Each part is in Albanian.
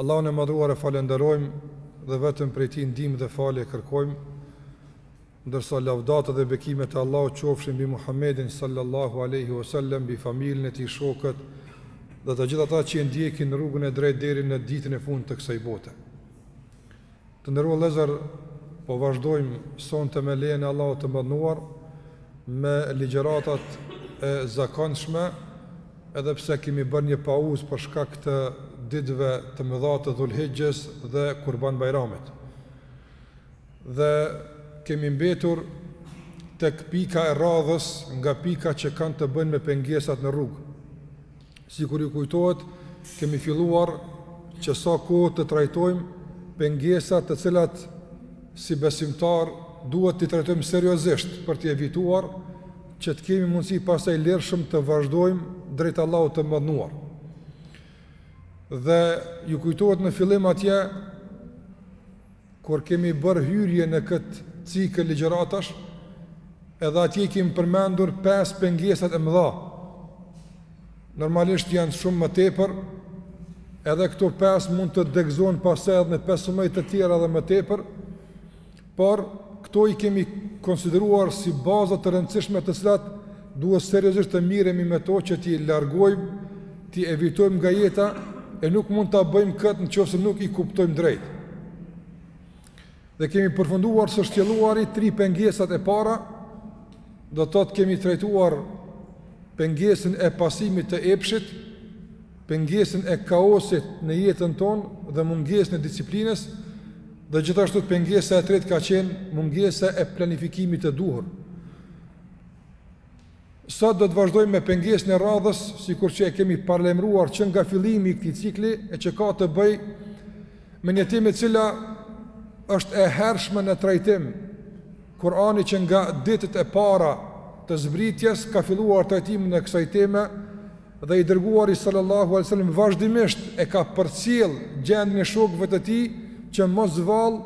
Allahun e Madhruar e falënderojmë dhe vetëm prej Tij ndihmë dhe falje kërkojmë, ndërsa lavdata dhe bekimet e Allahut qofshin mbi Muhammedin sallallahu alejhi ue sellem, mbi familjen e tij, shokët dhe të gjithë ata që e ndjekin rrugën e drejtë deri në ditën e fund të kësaj bote. Të nderuar vëllezër, po vazhdojmë sonte me lejen e Allahut të Madhëruar me ligjëratat e zakonshme, edhe pse kemi bërë një pauzë për shkak të ditëve të mëdha të Dhul-Hixhes dhe Kurban Bajramit. Dhe kemi mbetur tek pika e radhës nga pikat që kanë të bëjnë me pengesat në rrugë. Sikur ju kujtohet, kemi filluar që sa kohë të trajtojmë pengesat të cilat si besimtar duhet t'i trajtojmë seriozisht për t'i evituar që të kemi mundësi pastaj lirshëm të vazhdojmë drejt Allahut të Madhëruar. Dhe ju kujtohet në fillim atje Kur kemi bërë hyrje në këtë cikël ligjëratash, edhe atje i kemi përmendur pesë pengesat e mëdha. Normalisht janë shumë më tepër, edhe këto pesë mund të degëzohen pastaj edhe me pesë a dhjetë të tjera dhe më tepër, por këto i kemi konsideruar si baza të rëndësishme të cilat Duhet seriozisht të mirremi me to që t'i largojmë, t'i evitojmë nga jeta e nuk mund ta bëjmë këtë në qoftë se nuk i kuptojmë drejt. Dhe kemi përfunduar së shtjelluari tri pengesat e para, do të thotë kemi trajtuar pengesën e pasimit të epshit, pengesën e kaosit në jetën tonë dhe mungesën e disiplinës, dhe gjithashtu pengesa e tretë ka qenë mungesa e planifikimit të duhur. Sot do të vazhdojmë me pengesën e radhës, sikur që e kemi paralajmëruar që nga fillimi i këtij cikli, e që ka të bëjë me një temë e cila është e hershme në trajtim. Kurani që nga ditët e para të zbritjes ka filluar trajtimin e kësaj teme dhe i dërguari sallallahu alaihi wasallam vazhdimisht e ka përcjell gjendjen e shokëve të tij që mos vallë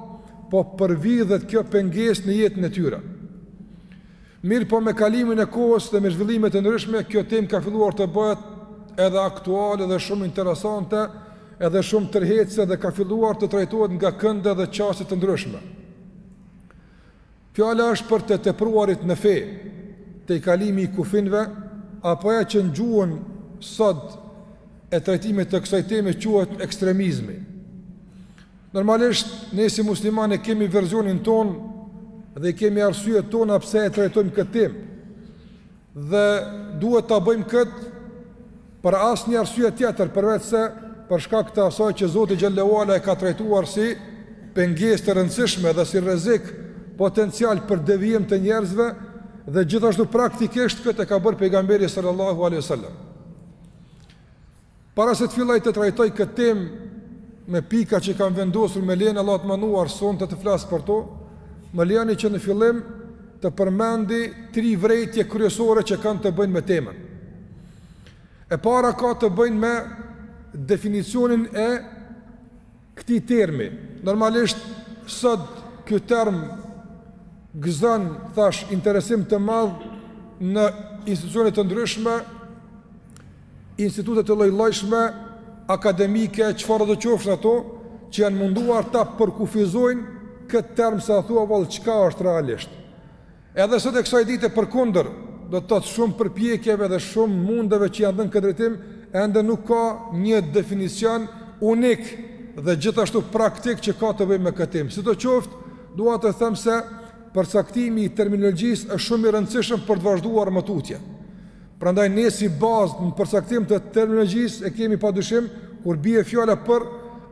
po përvidhet kjo pengesë në jetën e tyre. Mirëpo me kalimin e kohës dhe me zhvillimet e ndryshme kjo temë ka filluar të bëhet edhe aktuale dhe shumë interesante, edhe shumë tërheqëse dhe ka filluar të trajtohet nga kënde dhe qasje të ndryshme. Fjala është për të tepruarit në fe, tejkalimi i kufinve, apo ajo që në gjuhën sot e trajtimit të kësaj teme quhet ekstremizmi. Normalisht, ne si muslimanë kemi versionin tonë dhe i kemi arsyet tona pse e trajtojmë këtë temë. Dhe duhet ta bëjmë këtë për asnjë arsye tjetër përveç se për shkak të asaj që Zoti xhelle ue ala e ka trajtuar si pengesë të rëndësishme dhe si rrezik potencial për devijim të njerëzve dhe gjithashtu praktikisht këtë e ka bërë pejgamberi sallallahu alaihi wasallam. Para se të filloj të trajtoj këtë temë me pika që kam vendosur me lejen e Allahut munduar sonte të flas për to, më lejoni që në fillim të përmendi tri vërejtje kryesore që kanë të bëjnë me temën. E para ka të bëjë me definicionin e këtij termi. Normalisht sot ky term gëzon thashë interesim të madh në institucione të ndryshme, institute të lloj-llojshme, akademike, çfarëdo qofshin ato, që janë munduar ta përkufizojnë këtë term se a thua vallë çka është realisht. Edhe sot e kësaj dite përkundër, do të thotë shumë përpjekjeve dhe shumë mundeve që janë dhënë në këtë drejtim, ende nuk ka një definicion unik dhe gjithashtu praktik që ka të bëjë me këtë temë. Sidoqoftë, dua të them se përcaktimi i terminologjisë është shumë i rëndësishëm për të vazhduar më tutje. Prandaj ne si bazë në përcaktim të terminologjisë e kemi padyshim kur bie fjala për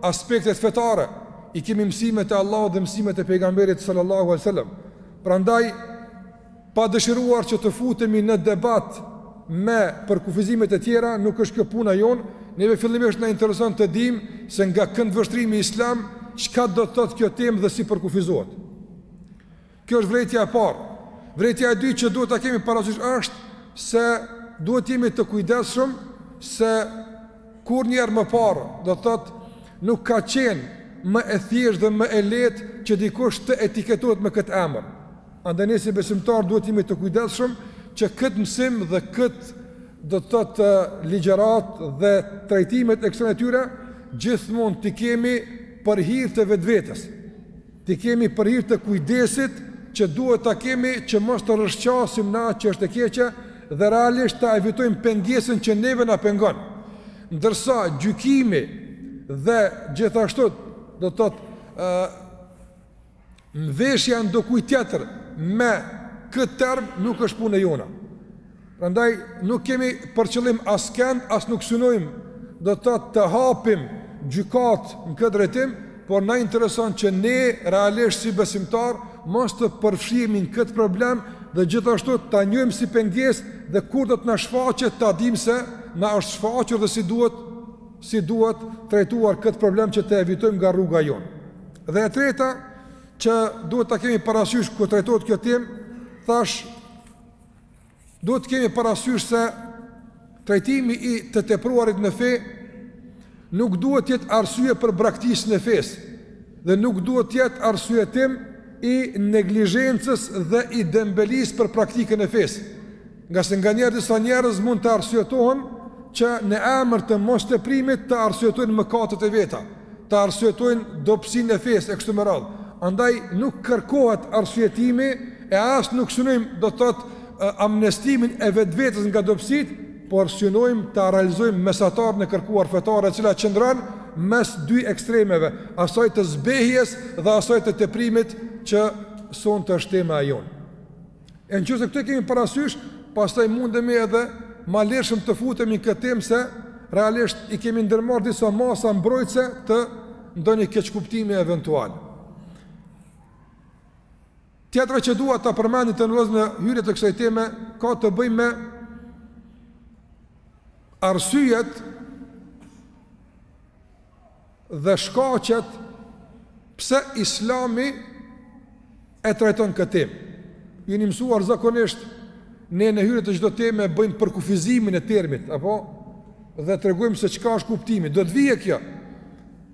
aspektet fetare, i kemi mësimet e Allahut dhe mësimet e pejgamberit sallallahu alajhi wasallam. Prandaj, pa dëshiruar që të futemi në debat me përkufizimet e tjera, nuk është kjo puna jonë, neve fillimisht na intereson të dimë se nga këndvështrimi islam çka do të thotë kjo temë dhe si përkufizohet. Kjo është vërejtja e parë. Vërejtja e dytë që duhet ta kemi parasysh është se duhet të jemi të kujdesshëm se Kurrnjëherë më parë, do të thotë, nuk ka qenë më e thjeshtë dhe më e lehtë që dikush të etiketohet me këtë emër. Andaj ne si besimtarë duhet të jemi të kujdesshëm që këtë mësim dhe këtë do të thotë ligjëratë dhe trajtimet e kësaj natyre gjithmonë t'i kemi për hir të vetvetes. T'i kemi për hir të kujdesit që duhet ta kemi që mos të rrëshqasim në atë që është e keqe dhe realisht ta evitojmë pengesën që neve na pengon. Ndërsa gjykimi dhe gjithashtu do të thotë ë mveshja ndokujt tjetër me këtë term nuk është punë e jona. Prandaj nuk kemi për qëllim askend as nuk synojmë do të thotë të hapim gjykat në këtë drejtim, por na intereson që ne realisht si besimtar mos të përfshihemi në këtë problem dhe gjithashtu ta njohim si pengesë dhe kur do të na shfaqet ta dim se na është shfaqur dhe si duhet si duhet trajtuar këtë problem që ta evitojmë nga rruga jonë. Dhe e treta që duhet ta kemi parasysh kur trajtohet kjo temë, thash Duhet të kemi parasysh se trajtimi i të tepruarit në fe nuk duhet të jetë arsye për braktisjen e fesë dhe nuk duhet të jetë arsyetim i neglizhencës dhe i dembelisë për praktikën e fesë. Ngase nganjëherë disa njerëz mund të arsyetohen që në emër të mosteprimit të arsyetojnë mëkatet e veta. të arsyetojnë dobësinë e fesë e kështu me radhë. Andaj nuk kërkohet arsyetimi e as nuk synojmë do të thotë amnestimin e vetvetes nga dobësitë, por synojmë ta realizojmë mesataren e kërkuar fetare e cila qëndron mes dy ekstremeve, asaj të zbehjes dhe asaj të teprimit që sonte është tema jonë. E në qoftë se këto i kemi parasysh, pastaj mundemi edhe ma lirshëm të futemi në këtë temë se realisht i kemi ndërmarrë disa masa mbrojtëse të ndonjë keqkuptimi eventual. Tjetra që dua ta përmendi të nderuar në hyrje të kësaj teme, ka të bëjë me arsyet dhe shkaqet pse Islami e trajton këtë temë. Jeni mësuar zakonisht ne në hyrje të çdo teme bëjmë përkufizimin e termit, apo dhe tregojmë se çka është kuptimi. Do të vijë kjo.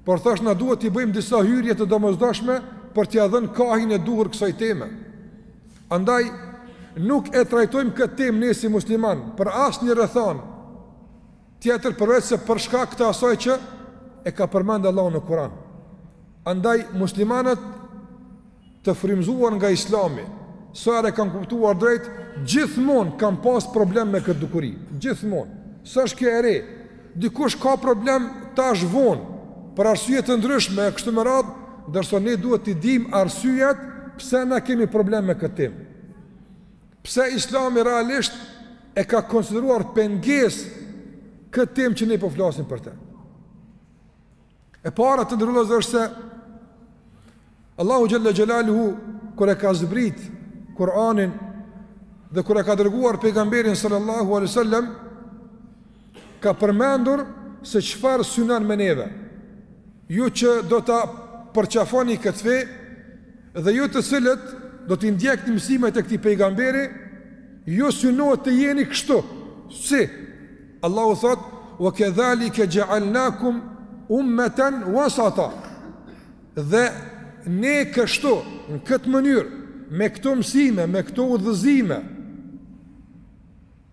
Por thash na duhet të bëjmë disa hyrje të domosdoshme për t'ia dhënë kahin e duhur kësaj teme. Andaj nuk e trajtojmë këtë temë ne si musliman për asnjë rrethanë tjetër përveçse për shkak të asaj që e ka përmend Allahu në Kur'an. Andaj muslimanët të frymzuar nga Islami, sa herë e kanë kuptuar drejt, gjithmonë kanë pas problem me këtë dukuri. Gjithmonë. S'është kjo e re. Dikush ka problem tash vonë për arsye të ndryshme e kështu me radhë, ndërsa ne duhet të dimë arsyet pse na kemi problem me këtë temë. Pse Islami realisht e ka konsideruar pengesë këtë temë që ne po flasim për të? E para të nderuar është se Allahu xhel-le xhelaluhu kur e ka zbrit Kur'anin dhe kur e ka dërguar pejgamberin sallallahu alejhi ve sel-lem Ka përmendur se çfarë synon me neve, ju që do ta përqafoni këtë fe dhe ju të cilët do të ndjekni mësimet e këtij pejgamberi, ju synohet të jeni kështu. Si? Allahu thot: "Wa kadhalika ja'alnakum ummatan wasata." Dhe ne kështu, në këtë mënyrë, me këto mësime, me këto udhëzime,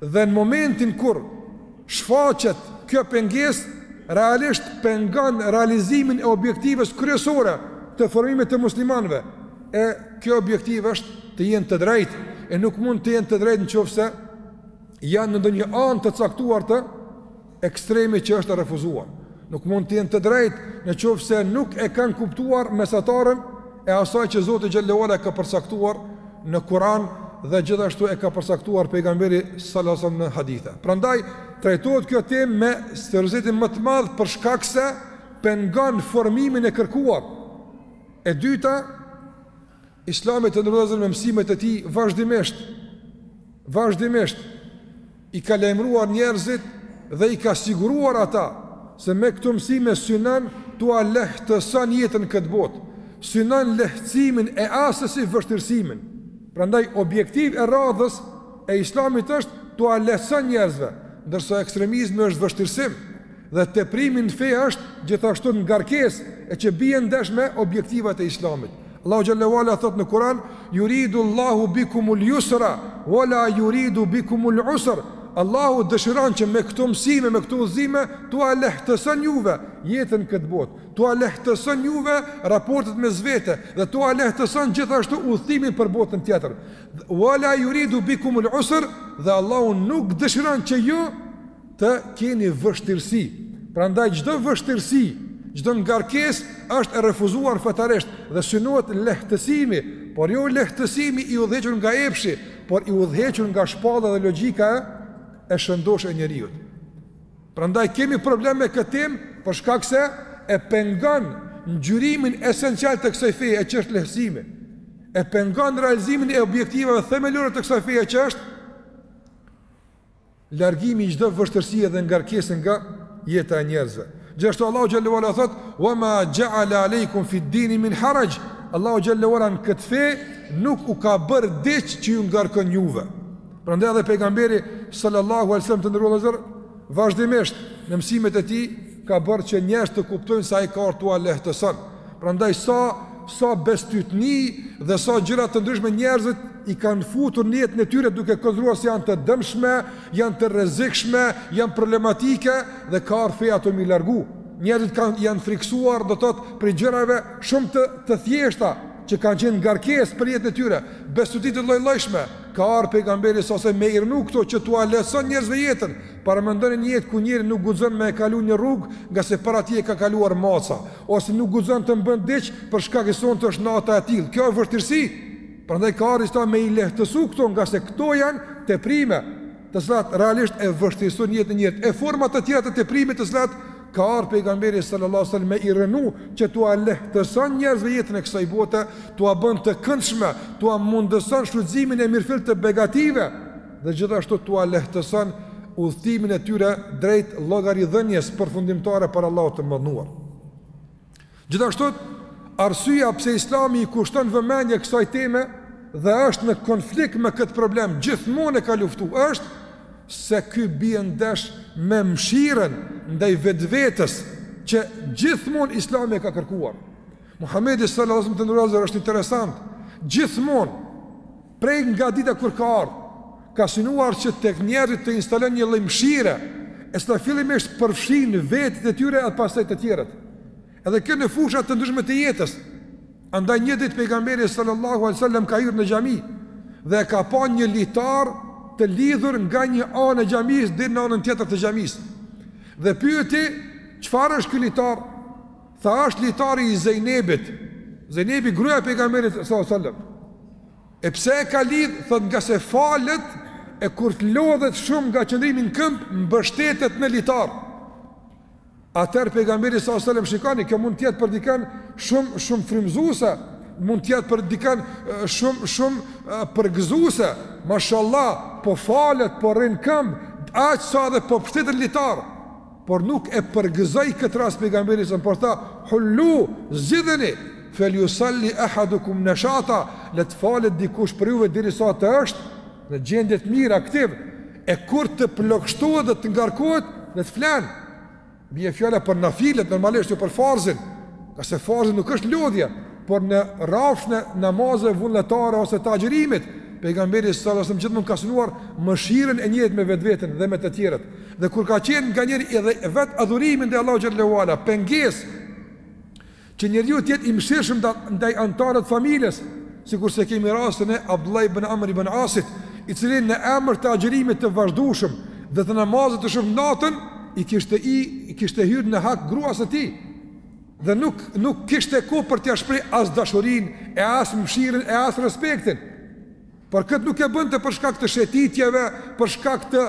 Dhe në momentin kur shfaqet kjo pengesë, realisht pengon realizimin e objektivës kryesore të formimit të muslimanëve, e kjo objektivë është të jenë të drejtë, e nuk mund të jenë të drejtë në qoftë se janë në ndonjë anë të caktuar të Ekstremit që është e refuzuar, nuk mund të jenë të drejtë në qoftë se nuk e kanë kuptuar mesataren e asaj që Zoti xhallahu ala e ka përcaktuar në Kur'an dhe gjithashtu e ka përcaktuar pejgamberi sallallahu alajhi wasallam në hadithe. Prandaj trajtohet kjo temë me seriozitetin më të madh për shkak se pengon formimin e kërkuar. E dyta, Islami të nderuar vëllezër me mësimet e tij vazhdimisht vazhdimisht i ka lajmëruar njerëzit dhe i ka siguruar ata se me këto mësime synon t'ua lehtëson jetën në këtë botë, synon lehtësimin e asesi vështirësimin. Prandaj objektiv e radhës e Islamit është t'ua lehtëson njerëzve, ndërsa ekstremizmi është vështirësim. Dhe teprimi në fe është gjithashtu ngarkesë e që bie ndesh me objektivat e Islamit. Allahu xhallahu ala thot në Kur'an, "Yuridu Allahu bikumul yusra wa la yuridu bikumul usra." Allahu dëshiron që me këto mësime, me këto udhëzime, t'ua lehtëson juve jetën këtë botë, t'ua lehtëson juve raportet mes vete dhe t'ua lehtëson gjithashtu udhëtimin për botën tjetër. Wa la yuridu bikumul usra, dhe Allahu nuk dëshiron që ju të keni vështirësi. Prandaj çdo vështirësi, çdo ngarkesë është e refuzuar fetarisht dhe synohet lehtësimi, por jo lehtësimi i udhëhequr nga epshi, por i udhëhequr nga shpallja dhe logjika e shëndoshë e njeriut. Prandaj kemi problem me këtë temë për shkak se e pengon ngjyrimin esencial të kësaj feje e që është lehtësimi. E pengon realizimin e objektivave themelore të kësaj feje që është largimi i çdo vështirësie dhe ngarkese nga jeta e njerëzve. Gjithashtu Allahu xhallahu ala thot: "Wa ma ja'ala alaykum fi din min haraj." Allahu xhallahu ala në këtë fe nuk u ka bërë diç që ju ngarkon juve. Prandaj edhe pejgamberi sallallahu alaihi wasallam të nderuar vëllezër vazhdimisht në mësimet e tij ka bërë që njerëzit të kuptojnë se ai ka ardhur t'ua lehtëson. Prandaj sa sa bestytni dhe sa gjëra të ndryshme njerëzit i kanë futur në jetën e tyre duke konsideruar se janë të dëmshme, janë të rrezikshme, janë problematike dhe ka ardhë ato mi largu. Njerëzit kanë janë friksuar do të thotë prej gjërave shumë të thjeshta që kanë qenë ngarkesë për jetën e tyre, bestytni të lloj-llojshme. Ka ardhur pejgamberi sa se me i rrënu këto që t'ua lehtëson njerëzve jetën. Paramendoni një jetë ku njeri nuk guxon me e kalu një rrugë, ngase para tij e ka kaluar maca, Ose nuk guxon të bën diç për shkak se sonte është nata e tillë. Kjo është vështirësi. Prandaj ka ardhur sta me i lehtësu këto, ngase këto janë teprime, të cilat realisht e vështirësojnë jetën e njeriut. E forma të tjera të teprimit të cilat ka ardhur pejgamberi sallallahu alajhi wasallam me i rrënu që t'ua lehtëson njerëzve jetën e kësaj bote, t'ua bën të këndshme, t'ua mundëson shfrytëzimin e mirëfillt të begatisë. dhe gjithashtu t'ua lehtëson udhëtimin e tyre drejt llogaridhënies përfundimtare para Allahut të Madhëruar. Gjithashtu, arsyeja pse Islami i kushton vëmendje kësaj teme dhe është në konflikt me këtë problem gjithmonë e ka luftuar është se ky bie ndesh me mëshirën ndaj vetvetes që gjithmonë Islami e ka kërkuar. Muhamedi sallallahu alaihi wasallam është interesant. Gjithmonë Prej nga dita kur ka ardhur, ka synuar që tek njerëzit të instalojë një lloj mëshire, e cila fillimisht përfshin vetet e tyre e pastaj të tjerët. Edhe kjo në fusha të ndryshme të jetës. Andaj një ditë pejgamberi sallallahu alaihi wasallam ka hyrë në xhami dhe e ka pa një litar të lidhur nga një anë e xhamisë deri në anën tjetër të xhamisë. Dhe pyeti, "Çfarë është ky litar?" Tha është litari i Zejnebit, Zejnebi gruaja e pejgamberit sallallahu alajhi wasallam. E pse e ka lidh, thotë ngase falet e kur të lodhet shumë nga qëndrimi në këmbë, mbështetet në litar. Atëherë pejgamberi sallallahu alajhi wasallam shikoni, kjo mund të jetë për dikën shumë shumë frymëzuese, mund të jetë për dikën shumë shumë përgëzuese. Mashallah, po falet, po rrin n'këmbë, aq sa edhe po pshtetet n'litar. Por nuk e përgëzoi këtë rast Pejgamberi sa por tha, Hullu, zgjidheni, Felyusalli ahadukum nashata, le të falet dikush prej juve derisa të është në gjendje të mirë, aktiv, e kur të plogështohet dhe të ngarkohet, le të flenë. Bëhet fjala për nafilet normalisht jo për farzin, ngase farzi nuk është lodhja, por në rrafshin e namazeve vullnetare ose të agjërimit, pejgamberi sallallahu alajhi wasallam gjithmonë ka synuar mëshirën e njëjtë me vetveten dhe me të tjerët. Dhe kur ka qenë nganjëherë edhe vetë adhurimi ndaj Allahut xhallahu ala pengesë që njeriu të jetë i mëshirshëm ndaj anëtarëve të familjes, sikurse kemi rastin e Abdullah ibn Amr ibn Asit, i cili në emër të agjërimit të vazhdueshëm dhe të namazit të shumë natën i kishte, i, i kishte hyrë në hak gruas së tij dhe nuk nuk kishte kohë për t'ia shpreh as dashurinë e as mëshirën e as respektin. Por këtë nuk e bënte për shkak të shetitjeve, për shkak të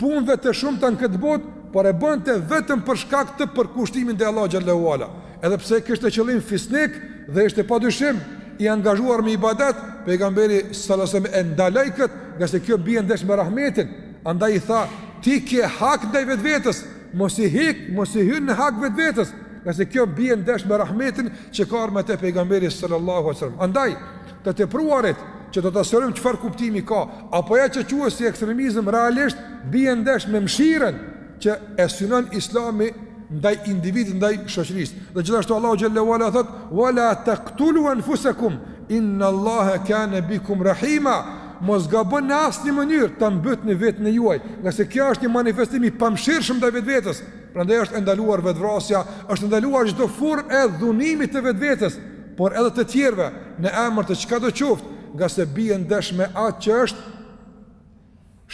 punëve të shumta në këtë botë, por e bënte vetëm për shkak të përkushtimit ndaj Allahu xhallahu ala. Edhe pse kishte qëllim fisnik dhe ishte padyshim i angazhuar me ibadet, pejgamberi sallallahu alajhi wasallam e ndaloi kët, ngase kjo bie ndesh me rahmetin. Andaj i tha, ti ke hak ndaj vetvetes, mos i hik, mos i hyn në hak vetvetes, ngase kjo bie ndesh me rahmetin që ka ardh me te pejgamberi sallallahu alajhi wasallam. Andaj Të tepruarit, që do ta sqarojmë çfarë kuptimi ka, apo ajo që quhet si ekstremizëm realisht bie ndesh me mëshirën që e synon Islami ndaj individit, ndaj shoqërisë. Dhe gjithashtu Allahu xhallahu ala thot: "Wa la taqtulu anfusakum inna Allaha kana bikum rahima." Mos gaboni në asnjë mënyrë ta mbytni vetën e juaj, ngase kjo është një manifestim i pamëshirshëm ndaj vetvetes. Prandaj është e ndaluar vetvrasja, është e ndaluar çdo formë e dhunimit të vetvetes. por edhe të tjerëve në emër të çkado qoftë, ngase bie ndesh me atë që është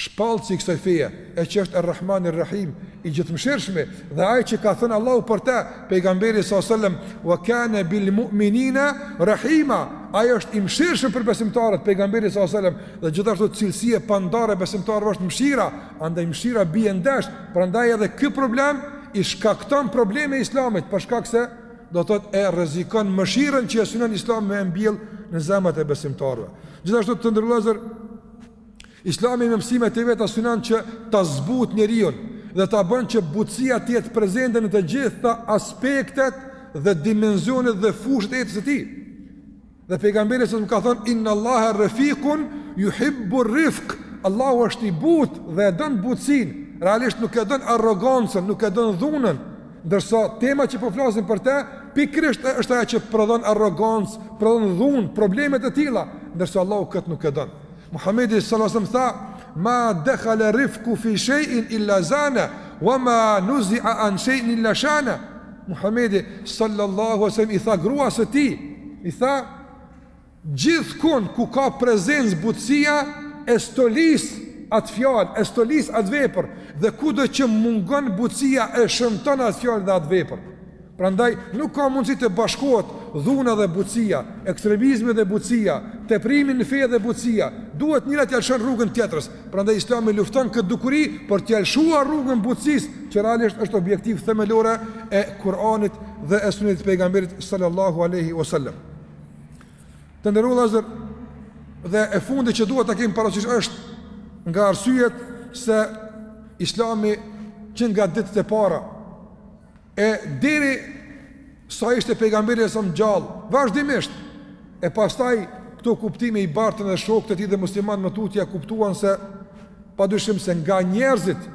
shpallësi i kësaj feje, e që është Ar-Rahman Ar-Rahim, i gjithëmshirshmi, dhe ai që ka thënë Allahu për të, pejgamberi salallam, "Wa kana bil mu'minina rahima", ai është i mëshirshëm për besimtarët, pejgamberi salallam, dhe gjithashtu cilësi e pandar e besimtarëve është mëshira, andaj mëshira bie ndesh, prandaj edhe ky problem i shkakton probleme islamit, për shkak se do thotë e rrezikon mëshirën që e synon Islami me mbjell në zemrat e besimtarëve. Gjithashtu të nderuar vëllezër Islami me mësimet e veta synon që ta zbut njeriun dhe ta bën që butësia të jetë prezente në të gjitha aspektet dhe dimensionet dhe fushat e jetës së tij. Dhe pejgamberi salam ka thënë inna Allaha rafiqun yuhibbu rifq. Allahu është i butë dhe e don butësinë. Realisht nuk e don arrogancën, nuk e don dhunën. Ndërsa tema që po flasim për të, pikërisht është ajo që prodhon arrogancë, prodhon dhunë, probleme të tilla, ndërsa Allahu kët nuk e don. Muhamedi sallallahu alaihi wasallam tha: "Ma dakhala rifqu fi shay'in illa zana, wa ma nuzi'a an shay'in illa shana." Muhamedi sallallahu alaihi wasallam i tha gruas së tij, i tha gjithkund ku ka prezencë butësia e stolis atë fjalë, e stolis atë vepër dhe kudo që mungon butësia e shëmton atë fjalë dhe atë vepër. Prandaj nuk ka mundësi të bashkohet dhuna dhe butësia, ekstremizmi dhe butësia, teprimi në fe dhe butësia. Duhet njëra t'ia lëshon rrugën tjetrës. Prandaj Islami lufton këtë dukuri për t'ia lëshuar rrugën butësisë, që realisht është objektiv themelor e Kur'anit dhe e Sunetit të pejgamberit sallallahu alaihi wasallam. Të nderuar vllazër dhe e fundi që duhet ta kem parasysh është nga arsyet se Islami që nga ditët e para E derisa ishte pejgamberi s.a.s. gjallë, vazhdimisht, e pastaj këto kuptime i bartën dhe shokët e tij dhe muslimanët më tutje e kuptuan se, padyshim se nga njerëzit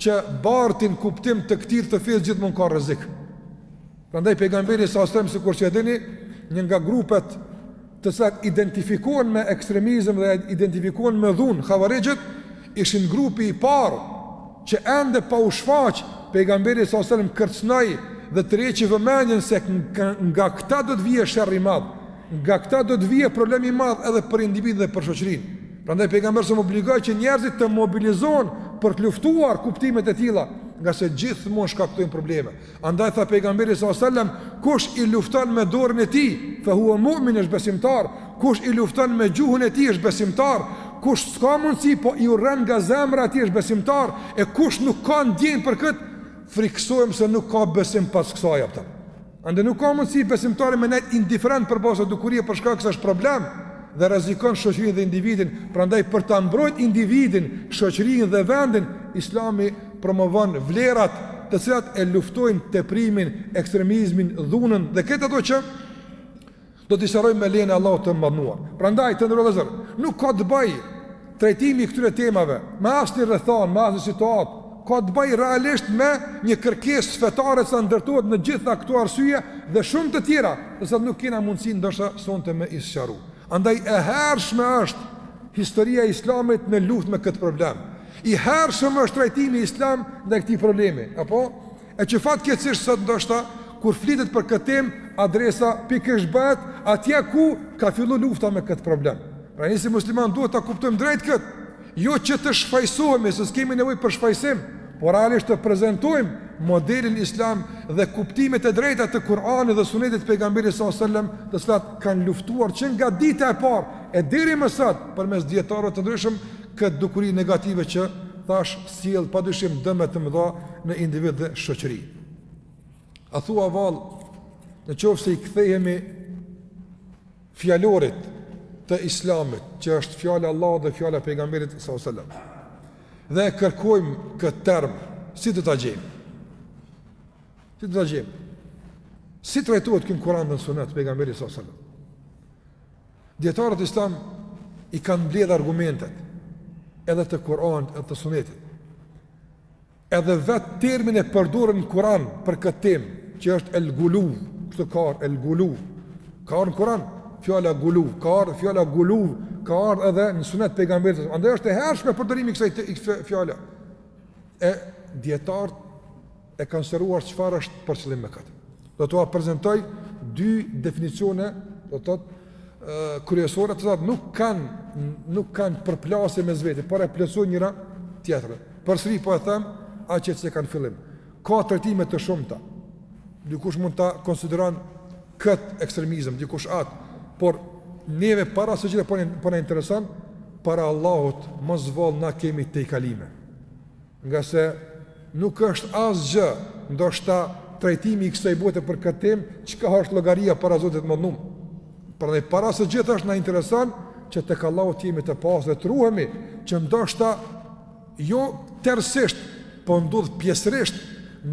që bartin kuptim të këtillë të fesë gjithmonë ka rrezik. Prandaj pejgamberi s.a.s., sikur që e dini, një nga grupet të cilat identifikohen me ekstremizëm dhe identifikohen me dhunë, Havarixhët ishin grupi i parë që ende pa u shfaq pejgamberi s.a.s. kërcënoi dhe tërheqi vëmendjen se nga këta do të vijë sherr i madh, nga këta do të vijë problem i madh edhe për individin dhe për shoqërinë. Prandaj pejgamberi s.a.s. obligoi që njerëzit të mobilizohen për të luftuar kuptimet e tilla, ngase gjithmonë shkaktojnë probleme. Andaj tha pejgamberi sallallahu alajhi wasallam, kush i lufton me dorën e tij, fa huwa mu'min është besimtar, kush i lufton me gjuhën e tij është besimtar, kush s'ka mundësi po i urren nga zemra e tij është besimtar, e kush nuk ka ndjenjë për kët, frikësohem se nuk ka besim pas kësaj apo. Andaj nuk ka mundësi besimtari me ndejt indiferent përballë kësaj dukurie për shkak se është problem dhe rrezikon shoqërinë dhe individin, prandaj për ta mbrojt individin, shoqërinë dhe vendin, Islami promovon vlerat të cilat e luftojnë teprimin, ekstremizmin, dhunën dhe këto ato që do t'i sqarojmë me lejen e Allahut të madhëruar. Prandaj, të nderuar vllazër, nuk ka të bëjë trajtimi i këtyre temave, me asnjë rrethanë, me asnjë situatë, ka të bëjë realisht me një kërkesë fetare e cila ndërtohet në gjitha këto arsye dhe shumë të tjera, të cilat nuk kena mundësi ndoshta sonte me i sqaru. Andaj, e hershme është historia e islamit në luftë me këtë problem. I hershëm është trajtimi islam ndaj këtij problemi, apo? E që fatkeqësisht sot ndoshta kur flitet për këtë temë, adresa pikërisht bëhet atje ku ka filluar lufta me këtë problem. Pra ne si muslimanë duhet ta kuptojmë drejt këtë, jo që të shfajësohemi se s'kemi nevojë për shfajësim, por realisht të prezantojmë modelin islam dhe kuptimet e drejta të Kur'anit dhe Sunetit të pejgamberit sallallahu alajhi wasallam, të cilat kanë luftuar që nga dita e parë e deri më sot përmes dijetarëve të ndryshëm Këtë dukuri negative që thashë sjell padyshim dëme të mëdha në individ dhe shoqëri. A thua vallë, në qoftë se i kthehemi fjalorit të islamit, që është fjala e Allahut dhe fjala e pejgamberit s.a.s. Dhe e kërkojmë këtë term, si do ta gjejmë? Si do ta gjejmë? Si trajtohet kjo në Kur'an dhe në sunet të pejgamberit s.a.s. Dijetarët islam i kanë mbledh argumentet edhe të Kur'anit edhe të Sunetit. Edhe vet termin e përdorun në Kur'an për këtë temë, që është el gulu, kështu ka ardhur el gulu. Ka ardhur në Kur'an fjala gulu, ka ardhur fjala gulu, ka ardhur edhe në Sunet të pejgamberit. Andaj është e hershme përdorimi i kësaj fjale. E dijetar e kanë sqaruar çfarë është për qëllim me këtë. Do t'ua prezantoj dy definicione, do të thotë ë kryesore, të cilat nuk kanë nuk kanë përplasje mes vete, por e plotësojnë njëra tjetrën. Përsëri po e them, e ceka në fillim. Ka trajtime të shumta. Dikush mund ta konsideron kët ekstremizëm, dikush atë, por neve para së gjithash po na po intereson para Allahut mos vallë na kemi tejkalime. Ngase nuk është asgjë ndoshta trajtimi i kësaj bote për këtë temë, çka është llogaria para Zotit të Madhnuar. Prandaj para së gjithash na intereson që tek Allahu të jemi të pastër dhe të ruhemi, që ndoshta jo tërësisht, po ndodh pjesërisht,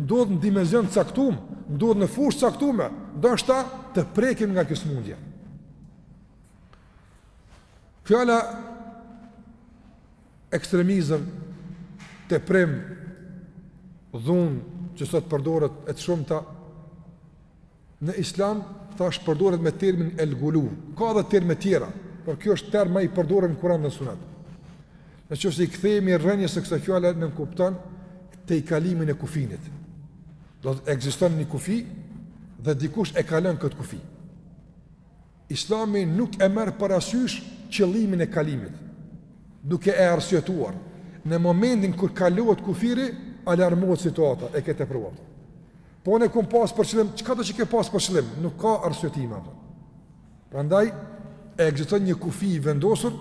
ndodh në dimension të caktuar, ndodh në fushë të caktuar, ndoshta të prekim nga kjo sëmundje. Fjala Ekstremizëm, teprim, dhunë që sot përdoret e tjera të shumta në Islam, thashë përdoret me termin el-gulu. Ka edhe terme të tjera, por kjo është term më i përdorur në Kur'an dhe Sunet. Në qoftë se i kthehemi rrënjës së kësaj fjale nënkupton tejkalimin e kufinit. Do të ekziston një kufi dhe dikush e kalon këtë kufi. Islami nuk e merr parasysh qëllimin e kalimit, duke e arsyetuar, në momentin kur kalohet kufiri, alarmohet situata e ke tepruar. Po unë e kam pas për qëllim, çkado që ke pas për qëllim? Nuk ka arsyetime. Prandaj e ekziston një kufi i vendosur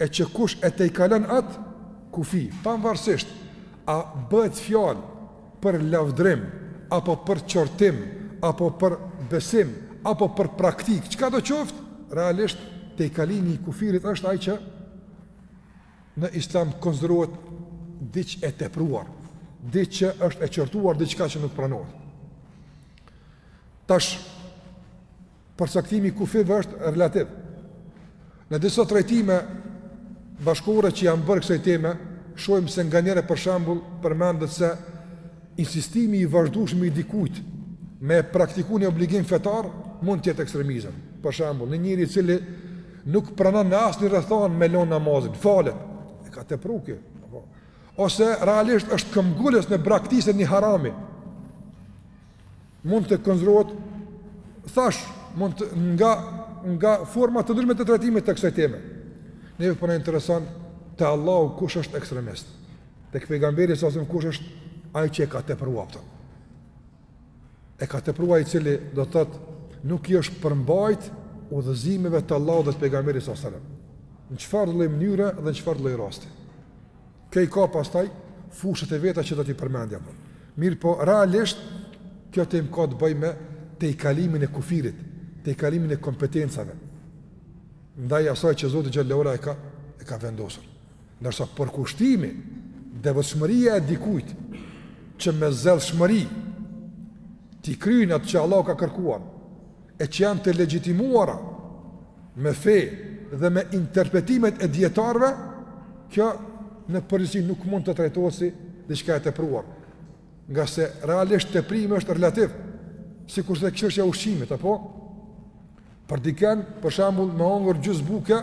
e që kush e tejkalon atë kufi, pavarësisht a bëhet fjalë për lavdrim, apo për qortim, apo për besim, apo për praktikë, çkado qoftë, realisht, tejkalimi i kufirit është ai që në islam konsiderohet diç e tepruar, diç që është e qortuar, diçka që nuk pranohet. Tash, Përcaktimi i kufijve është relativ. Në disa trajtime bashkëkohore që i janë bërë kësaj teme, shohim se nganjëherë për shembull përmendet se insistimi i vazhdueshëm i dikujt me praktikuar një obligim fetar mund të jetë ekstremizëm. Për shembull, një njeri i cili nuk pranon në asnjë rrethanë me lënë namazin, falet. E ka tepruar ky. Ose realisht është këmbgulës në braktisjen e një harami. Mund të konsiderohet thash mund të, nga nga forma të ndryshme të trajtimit të kësaj teme. Neve po na intereson te Allahu kush është ekstremist. Te pejgamberi s.a.s. kush është ai që e ka tepruar atë. E ka tepruar i cili do të thotë nuk i është përmbajt udhëzimeve të Allahut dhe të pejgamberit s.a.s.. Në çfarë lloj mënyre dhe në çfarë lloj rasti. Kjo i ka pastaj fushat e veta që do t'i përmendja apo. Mirëpo, realisht, kjo temë ka të bëjë me tejkalimin e kufirit, tejkalimin e kompetencave, ndaj asaj që Zoti xhele ve ala e ka, e ka vendosur. Ndërsa përkushtimi, devotshmëria e dikujt, që me zellshmëri, ta kryejë atë që Allahu ka kërkuar, e që janë të legjitimuara me fe dhe me interpretimet e dijetarëve, kjo në përgjithësi nuk mund të trajtohet si diçka e tepruar, ngase realisht teprimi është relativ, sikurse çështja e ushqimit apo për dikënd, për shembull, me hongër gjysë buke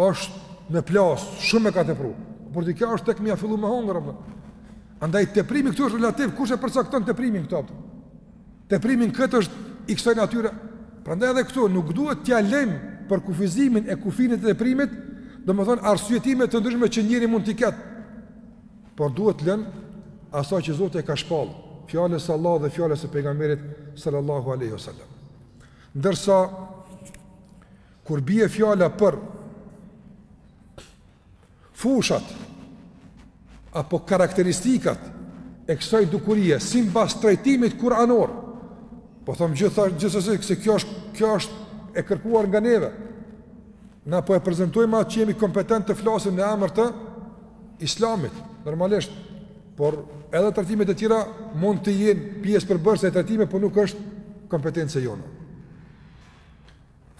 është me plas, shumë e ka tepruar. Për dikë është tek me ia fillu me hongër apo. Andaj teprimi këtu është relativ, kush e përcakton teprimin këtu? Teprimi këtu është i kësaj natyre. Prandaj edhe këtu nuk duhet t'ia lëmë përkufizimin e kufinit të teprimit, domethënë arsyetime të ndryshme që njeri mund t'i ketë. Por duhet t'i lënë asaj që Zoti e ka shpallë, fjalës së Allahut dhe fjalës së pejgamberit sallallahu alaihi wasallam. Ndërsa kur bie fjala për Fushat apo karakteristikat e kësaj dukurie sipas trajtimit kuranor. Po thom gjithashtu gjithsesi se kjo është kjo është e kërkuar nga neve. Na po e prezantojmë atë që jemi kompetent të flasim në emër të Islamit, normalisht. Por edhe trajtimet e tjera mund të jenë pjesë përbërëse e trajtimit, por nuk është kompetencë jona.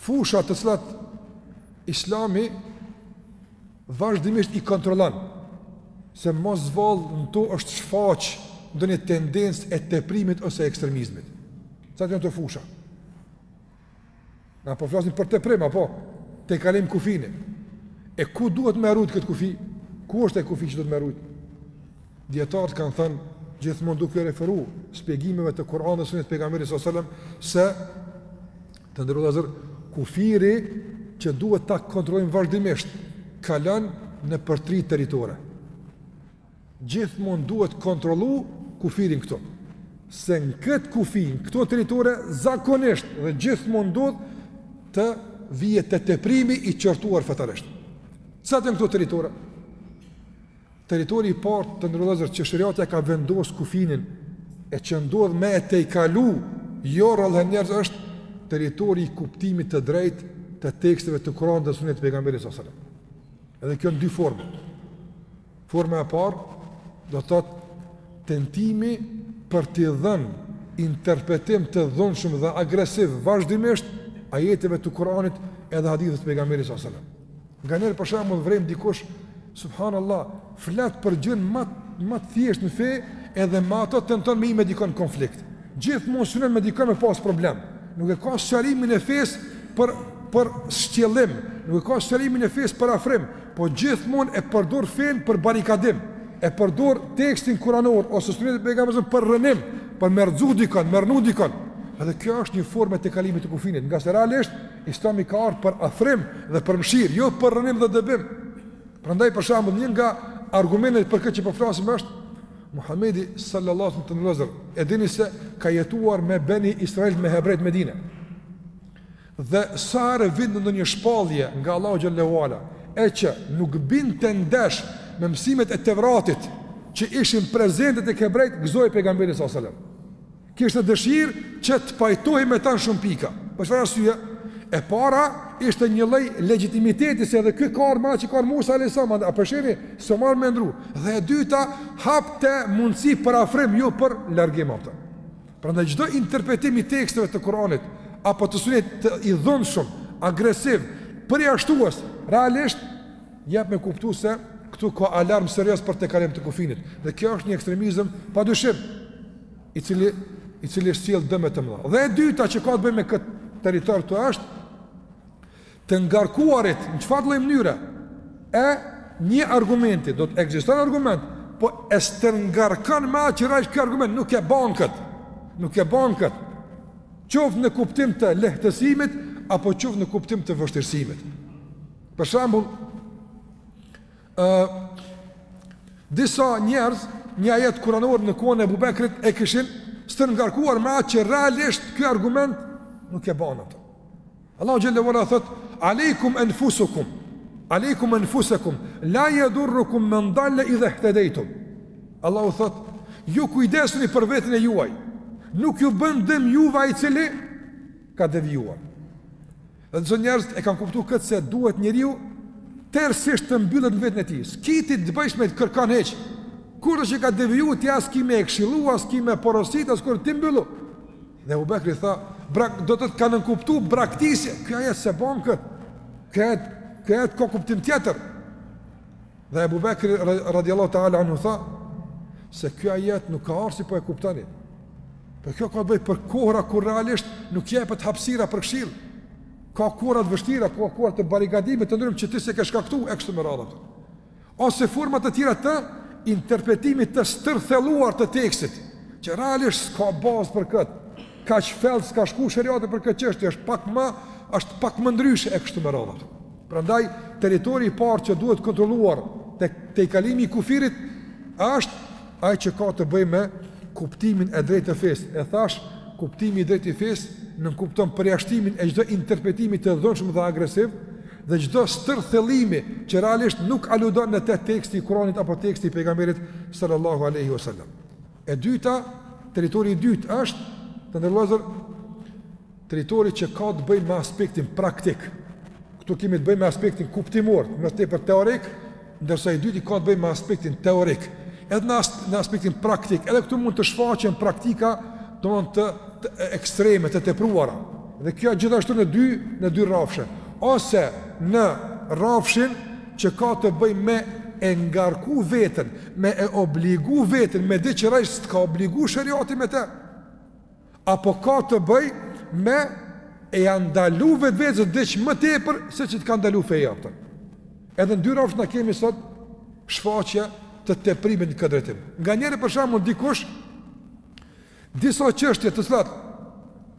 Fushat të cilat Islami vazhdimisht i kontrollon se mos vallë në to është shfaq ndonjë tendencë e teprimit ose ekstremizmit. Cilat janë këto fusha? Na po flasim për teprim, apo? Tejkalim kufini. E ku duhet me e rujt këtë kufi? Ku është ai kufi që duhet me rujt? Dijetarët kanë thënë, gjithmonë duke iu referu shpjegimeve të Kuranit dhe Sunetit të Pejgamberit s.a.s. se Të nderuar vëllezër, kufiri që duhet ta kontrollojmë vazhdimisht kalon nëpër tri territore. Gjithmonë duhet kontrollu kufiri këtu. Se në këtë kufi, në këto territore zakonisht dhe gjithmonë mund të vijë te teprimi i qortuar fetarisht. Cilat janë këto territore? Territori i parë të nderuar vëllezër që shariati ka vendosur kufinin e që ndodh me e tejkalu jo rrallë njerëz është territori i kuptimit të drejtë të teksteve të Kur'anit dhe Sunetit të pejgamberit sallallahu alajhi wasallam. Edhe kjo në dy forma. Forma e parë do të thotë tentimi për të dhënë interpretim të dhunshëm dhe agresiv vazhdimisht ajeteve të Kur'anit edhe hadithit të pejgamberit sallallahu alajhi wasallam. Nganjëherë për shembull vrem dikush subhanallahu flet për gjënë ma të thjeshtë në fe, edhe me ato tenton me i me dikon konflikt. Gjithmonë synon me dikon me pas problem. Nuk e ka sqarimin e fesë për për sqarim, nuk e ka sqarimin e fesë për afrim, po gjithmonë e përdor fenë për barikadim, e përdor tekstin kuranor ose sunetin e pejgamberit për rrënim, për me rrxu dikon, me rrënu dikon. Edhe kjo është një formë e tejkalimit të kufinit, ngase realisht Islami ka ardhur për afrim dhe për mëshirë, jo për rrënim dhe dëbim. Prandaj për shembull një nga argumentet për këtë që po flasim është Muhamedi sallallahu alaihi wasallam. E dini se ka jetuar me Beni Israil me hebrejt në Medinë. Dhe sa herë vinte ndonjë shpallje nga Allahu xhelle ue ala, e që nuk binte ndesh me mësimet e Tevratit që ishin prezente tek hebrejt, gëzohej pejgamberi sallallahu alaihi wasallam. Kishte dëshirë që të pajtohej me ta në shumë pika. Për çfarë arsye? E para ishte një lloj legjitimiteti se edhe ky ka ardhë me çka Musa alayhis salam, e përsëri s'ka ardhë me ndrru. Dhe e dyta, hapte mundësi për afrim, jo për largim ato. Prandaj çdo interpretim i teksteve të Kuranit apo të sunetit i dhunshëm, agresiv, përjashtues, realisht jep me kuptuar se këtu ka alarm serioz për tejkalim të kufinit. Dhe kjo është një ekstremizëm pa dyshim. i cili i cili sjell dëme të mëdha. Dhe e dyta që ka të bëjë me këtë territor këtu është stërngarkuarit në çfarë lloj mënyre e një argumenti do të ekziston argument, po e stërngarkon me atë që realisht ky argument nuk e ban kët. Nuk e ban kët. Qoftë në kuptim të lehtësimit apo qoftë në kuptim të vështirësimit. Për shembull, Ë disa njerëz një ajet kuranor në kohën e Abu Bekrit e kishin stërngarkuar me atë që realisht ky argument nuk e ban atë. Allahu xhelle ue ala thot aleikum anfusukum aleikum anfusakum la yadurrukum man dalla idha ihtadaytum. Allahu thot ju kujdesuni për veten e juaj. Nuk ju bën dëm juve ai i cili ka devijuar. Dhe disa njerëz e kanë kuptuar këtë se duhet njeriu tërësisht të mbyllet në veten e tij. S'ki ti të bëjsh me tjetërkand hiç. Kush është që ka devijuar ti as ki me e këshillu, as ki me e porosit, askurrgjë, ti mbyllu. Dhe Ebu Bekri tha, brak do të thotë e kanë kuptu braktisje. Ky ajet s'e ban kët. Ky ajet, ky ajet ka kuptim tjetër. Dhe Ebu Bekri radiallahu ta'ala anu tha Se ky ajet nuk ka ardh si po e kuptoni Por kjo ka të bëj për kohëra kur realisht nuk jepet hapsira për këshillë Ka kohëra të vështira, ka kohëra të barikadime të ndryshme që ti s'e ke shkaktu e kështu me radhë Ose forma të tjera të interpretimit të stërthelluar të tekstit Që realisht s'ka bazë për këtë Kaq fellë s'ka shku sheriati për këtë çështje është pak ma është pak më ndryshe e kështu me radhë Prandaj territori i parë që duhet kontrolluar tek tejkalimi i kufirit është ai që ka të bëjë me kuptimin e drejtë të fesë. E thashë, kuptimi i drejtë i fesë nënkupton përjashtimin e çdo interpretimi të dhunshëm dhe agresiv dhe çdo stërthellimi që realisht nuk aludon në te teksti i Kuranit apo teksti i pejgamberit sallallahu alaihi wasallam. E dyta, territori i dytë është të nderuar Territori që ka të bëjë me aspektin praktik. Këtu kemi të bëjmë me aspektin kuptimor, më tepër teorik, ndërsa i dyti ka të bëjë me aspektin teorik. Edhe në, as, në aspektin praktik, edhe këtu mund të shfaqen praktika domethënë ekstreme, të tepruara. Dhe kjo gjithashtu në dy në dy rrafshe, ose në rrafshin që ka të bëjë me e ngarku veten, me e obligu veten me diçka që s'të ka obligu sheriati me te. Apo ka të bëj me ia ndalu vetvetes diç më tepër se që të ka ndalu feja pra. Edhe në dy rrafshe ne kemi sot shfaqje të teprimit në këtë drejtim. Nga njëri për shembull dikush, disa çështje të cilat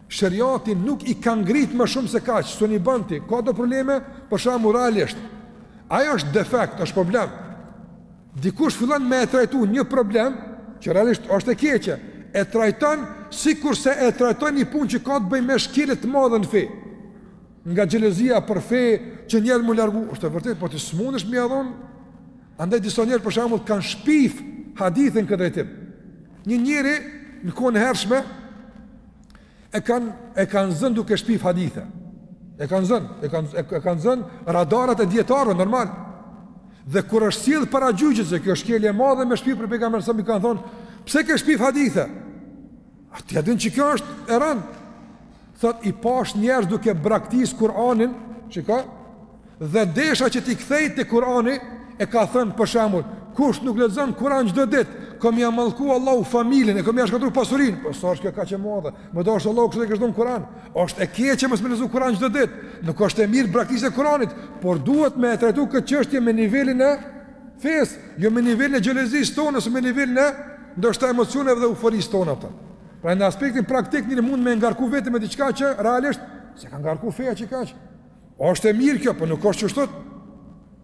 sheriati nuk i ka ngrit më shumë se kaq, ky i bën ti, ka do probleme për shembull realisht. Ajo është defekt, është problem. Dikush fillon me e trajtu një problem, që realisht është e keqe, e trajton sikurse e trajton një punë që ka të bëj me shkelje të madhe në fe. Nga xhelozia për fe, që njerëz me u largu, është e vërtetë, po ti s'mundesh me ia dhon, andaj disa njerëz për shembull kanë shpif hadithe në këtë drejtim. Një njeri në kohën e hershme, e kanë e kanë zënë duke shpif hadithe. E kanë zënë, e kanë e kanë zënë radarat e dijetarëve normal. Dhe kur është sjell para gjyqit se kjo shkelje e madhe me shpif për pejgamberin a.s. i kanë thonë, pse ke shpif hadithe? A ti e din që kjo është e rëndë? Thotë i pashë njerëz duke braktis Kur'anin, çka? Dhe desha që t'i kthej te Kurani e ka thënë për shembull, kush nuk lexon Kur'an çdo ditë, ka me ia mallku Allahu familjen e ka me ia shkatërru pasurinë. Po s'është kjo kaq e madhe? Me dashtë Allahu kush e ka dhënë Kur'an? Është e keqe mos me lexu Kur'an çdo ditë. Nuk është e mirë braktisja e Kur'anit, por duhet me e trajtu këtë çështje me nivelin e fesë, jo me nivelin e xhelozisë tonë ose me nivelin e ndoshta emocioneve dhe euforisë tonë atë. Pra në aspektin praktik njeri mund me ngarku veten me diçka që realisht s'e ka ngarku feja gjer kaq. Është e mirë kjo, po nuk është kusht.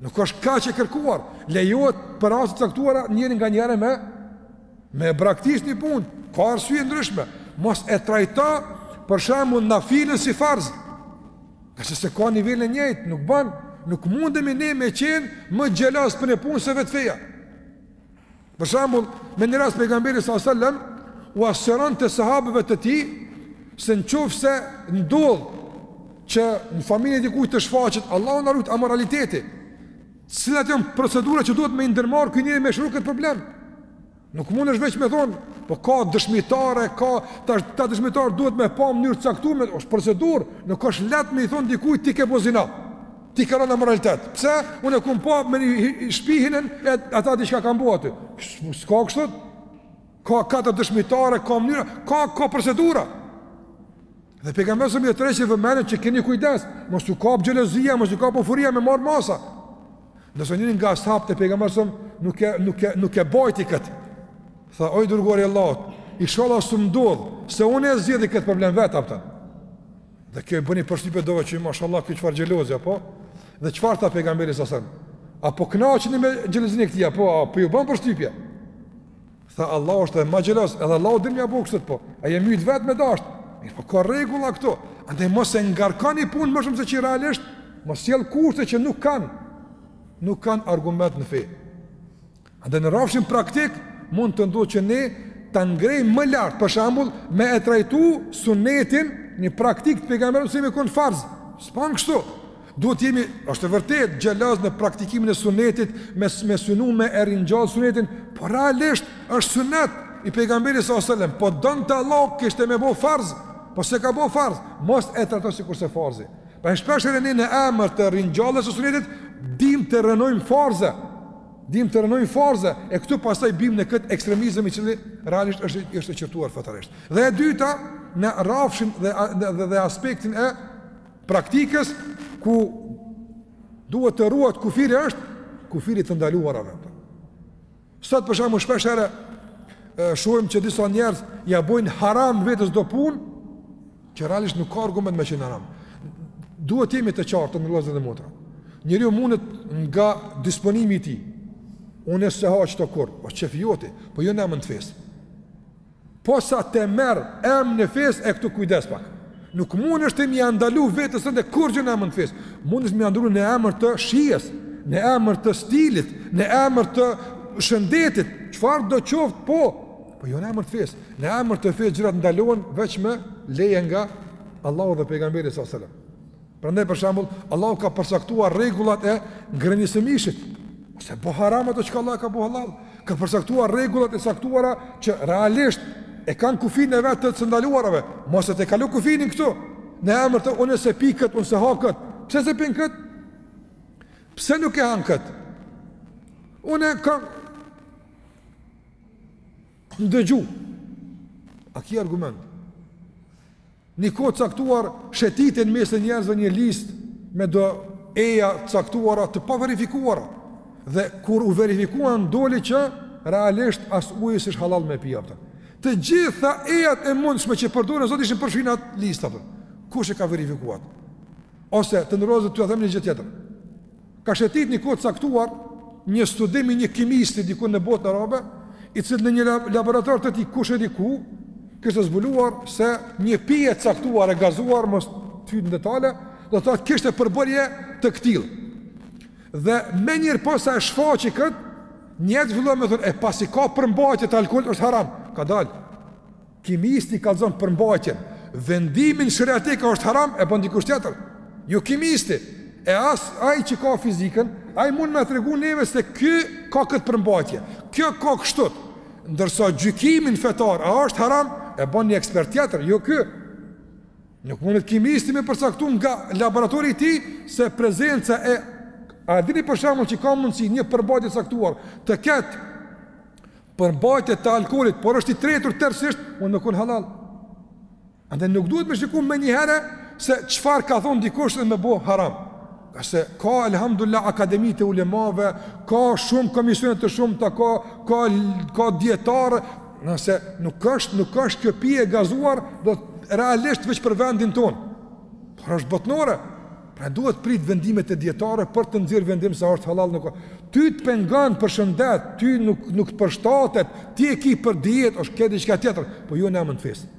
Nuk është kaq e kërkuar. Lejohet për raste të caktuara njeriu nganjëherë me me braktis një punë, ka arsye të ndryshme. Mos e trajto për shembull nafilen si farz. Se s'e ka nivelin e njëjtë, nuk ban, nuk mundemi ne me qenë më xheloz për një punë se vetë feja. Për shembull, në një rast pejgamberi alejhi selam ua sqaron sahabëve të tij se në qofë se ndodh që në familjen e dikujt të shfaqet, Allahu na rujt amoraliteti, cilat janë procedurat që duhet me i ndërmarrë ky njeri me shëru këtë problem. Nuk mundesh veç me thonë, po ka dëshmitarë, katër, ata dëshmitarë duhet me pa n'mënyrë t'caktume, është procedurë, nuk është lehtë me i thonë dikujt ti ke bo zina. Ti ke rënë në amoralitet. Pse? Unë e kum pa me një shpi hinin e ata diçka kanë bo aty. S'ka kështu. Ka katër dëshmitarë, ka mënyra, ka ka procedura. Dhe pejgamberi alejhi selam ju tërhoqi vëmendjen që keni kujdes, mos ju kap xhelozia, mos ju kap furia me marr masa. Ndërsa njëni nga sahabët e pejgamberit nuk e nuk e nuk e bajti kët. Tha o i dërguari i Allahut, ishalla s'um ndodh se unë e zgjidhi kët problem vetë ata. Dhe kjo i bëni përshtypje dove që mashallah kjo çfarë xhelozi apo? Dhe çfarë tha pejgamberi alejhi selam? A po kënaqeni me xhelozinë e këtij a po, a po ju bën përshtypje? Tha Allahu është ma xheloz, edhe Allahu din me bo kështu po. Ai e myt vetë me dasht. Mirë, po ka rregulla këtu. Andaj mos e ngarko një punë më shumë se ç'i realisht, mos sjell kushte që nuk kanë nuk kanë argument në fe. Andaj në rrafshin praktik mund të ndodhë që ne ta ngrejmë më lart, për shembull, me e trajtu sunetin një praktikë të pejgamberit si me kon farz. S'ban kështu. Duhet të jemi, është e vërtetë, xheloz në praktikimin e sunetit, me me synu me e ringjall sunetin, por realisht është sunet i pejgamberit alejhi selam, po donte Allahu kishte me bo farz, po s'e ka bo farz, mos e trajto sikurse farzi. Pa shpeshherë ne në emër të ringjalljes së sunetit dim të rrënojmë farze. Dimë të rrënojmë farze e këtu pastaj bimë në këtë ekstremizëm i cili realisht është është i qortuar fetarisht. Dhe e dyta, në rrafshin dhe dhe, dhe aspektin e praktikës ku duhet të ruhet kufiri është kufiri i të ndaluarave. Sot për shembull shpeshherë shohim që disa njerëz ia bojnë haram vetes do punë Që realisht nuk ka argument me qenë haram. Duhet të jemi të qartë të nderuar vëllezër dhe motra. Njeriu mundet nga disponimi i tij. Unë s'e ha qeto kurrë, o qejfi joti, po jo jo në emën të fesë. Po sa të merr emnin e fesë, e këtu kujdes pak. Nuk mundesh ti me ia ndalu vetes sende kurrgjë në emën të fesë. Mundesh ti me ia ndalu në emër të shijes, në emër të stilit, në emër të shëndetit. Çfarëdo qoftë po, Po jo në emër të fesë. Në emër të fesë gjërat ndalohen veç me leje nga Allahu dhe pejgamberi salallahu alejhi ve selem. Prandaj për shembull, Allahu ka përcaktuar rregullat e ngrënies së mishit. Mos e bo haram atë çka Allahu e ka bo hallall. Ka përcaktuar rregullat e caktuara që realisht e kanë kufinin e vet të së ndaluarave. Mos e tejkalo kufinin këtu. Në emër të unë s'e pi kët, unë s'e ha kët. Pse s'e pin kët? Pse nuk e han kët? Unë e kam Ndëgjuar, a ki argument? Një kohë të caktuar, shetitin mes e njerëzve një listë me do E-ja të caktuara të paverifikuara, dhe kur u verifikuan doli që realisht as uji s'ish hallall me pi.... Të gjitha E-jat e mundshme që përdoren sot ishin përfshi n'atë listë. Kush e ka verifikuar? Ose të nderuar t'jua them një gjë tjetër. Ka shëtitë një kohë të caktuar një studim i një kimisti diku në botë arabe, i cili në një laborator të tij kush e di ku, kishte zbuluar se një pije e caktuar e gazuar, mos të hyj në detale, do të thotë kishte përbërje të këtillë. Dhe menjëherë posa e shfaqi këtë, njerëzit fillojnë me thënë, e pasi ka përmbajtje të alkoolit, është haram, ka dalë. Kimisti kallzon përmbajtjen, vendimin sheriatik a është haram e bën dikush tjetër. Jo kimisti, e as ai që ka fizikën, ai mund me tregu neve se ky ka këtë përmbajtje, kjo ka kështu. Ndërsa gjykimin fetar a është haram e bën një ekspert tjetër, jo ky. Nuk mundet kimisti me përcaktu nga laboratori i tij se prezenca e a dini për shembull që ka mundësi një përmbajtje e caktuar të ketë përmbajtje të alkoolit, por është i tretur tërësisht, mund me kun hallall. Andaj nuk duhet me shiku menjëherë se çfarë ka thonë dikush dhe me bo haram. Ngase ka, elhamdulillah, akademi të ulemave, ka shumë komisione të shumta, ka, ka, ka dijetarë, se nuk është, nuk është kjo pije e gazuar, do të thotë realisht veç për vendin tonë. Por është botërore. Pra duhet prit vendimet e dijetarëve për të nxjerr vendim se a është hallall nuk. Ty të pengon për shëndet, ty nuk nuk të përshtatet, ti e ke për dietë, është krejt diçka tjetër, po jo në emër të fesë.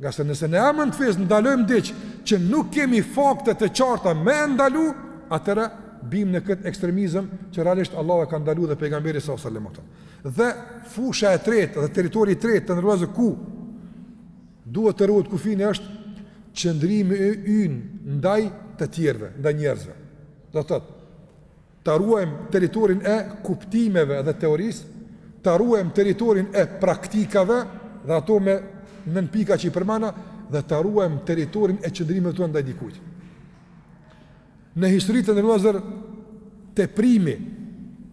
Ngase nëse në emër të fesë ndalojmë diç që nuk kemi fakte të qarta me ndalu, atëherë bim në kët ekstremizëm që realisht Allahu e ka ndalu dhe pejgamberi salallahu alejhi ve selem. Dhe fusha e tretë dhe territori i tretë të nderuar ku Duhet të ruhet kufini është qëndrimi ynë ndaj të tjerëve, ndaj njerëzve. Do të thotë, ta ruajmë territorin e kuptimeve dhe teorisë, ta ruajmë territorin e praktikave dhe ato me nënpika që i përmenda dhe ta ruajmë territorin e qëndrimeve tona ndaj dikujt. Në histori, të nderuar, teprimi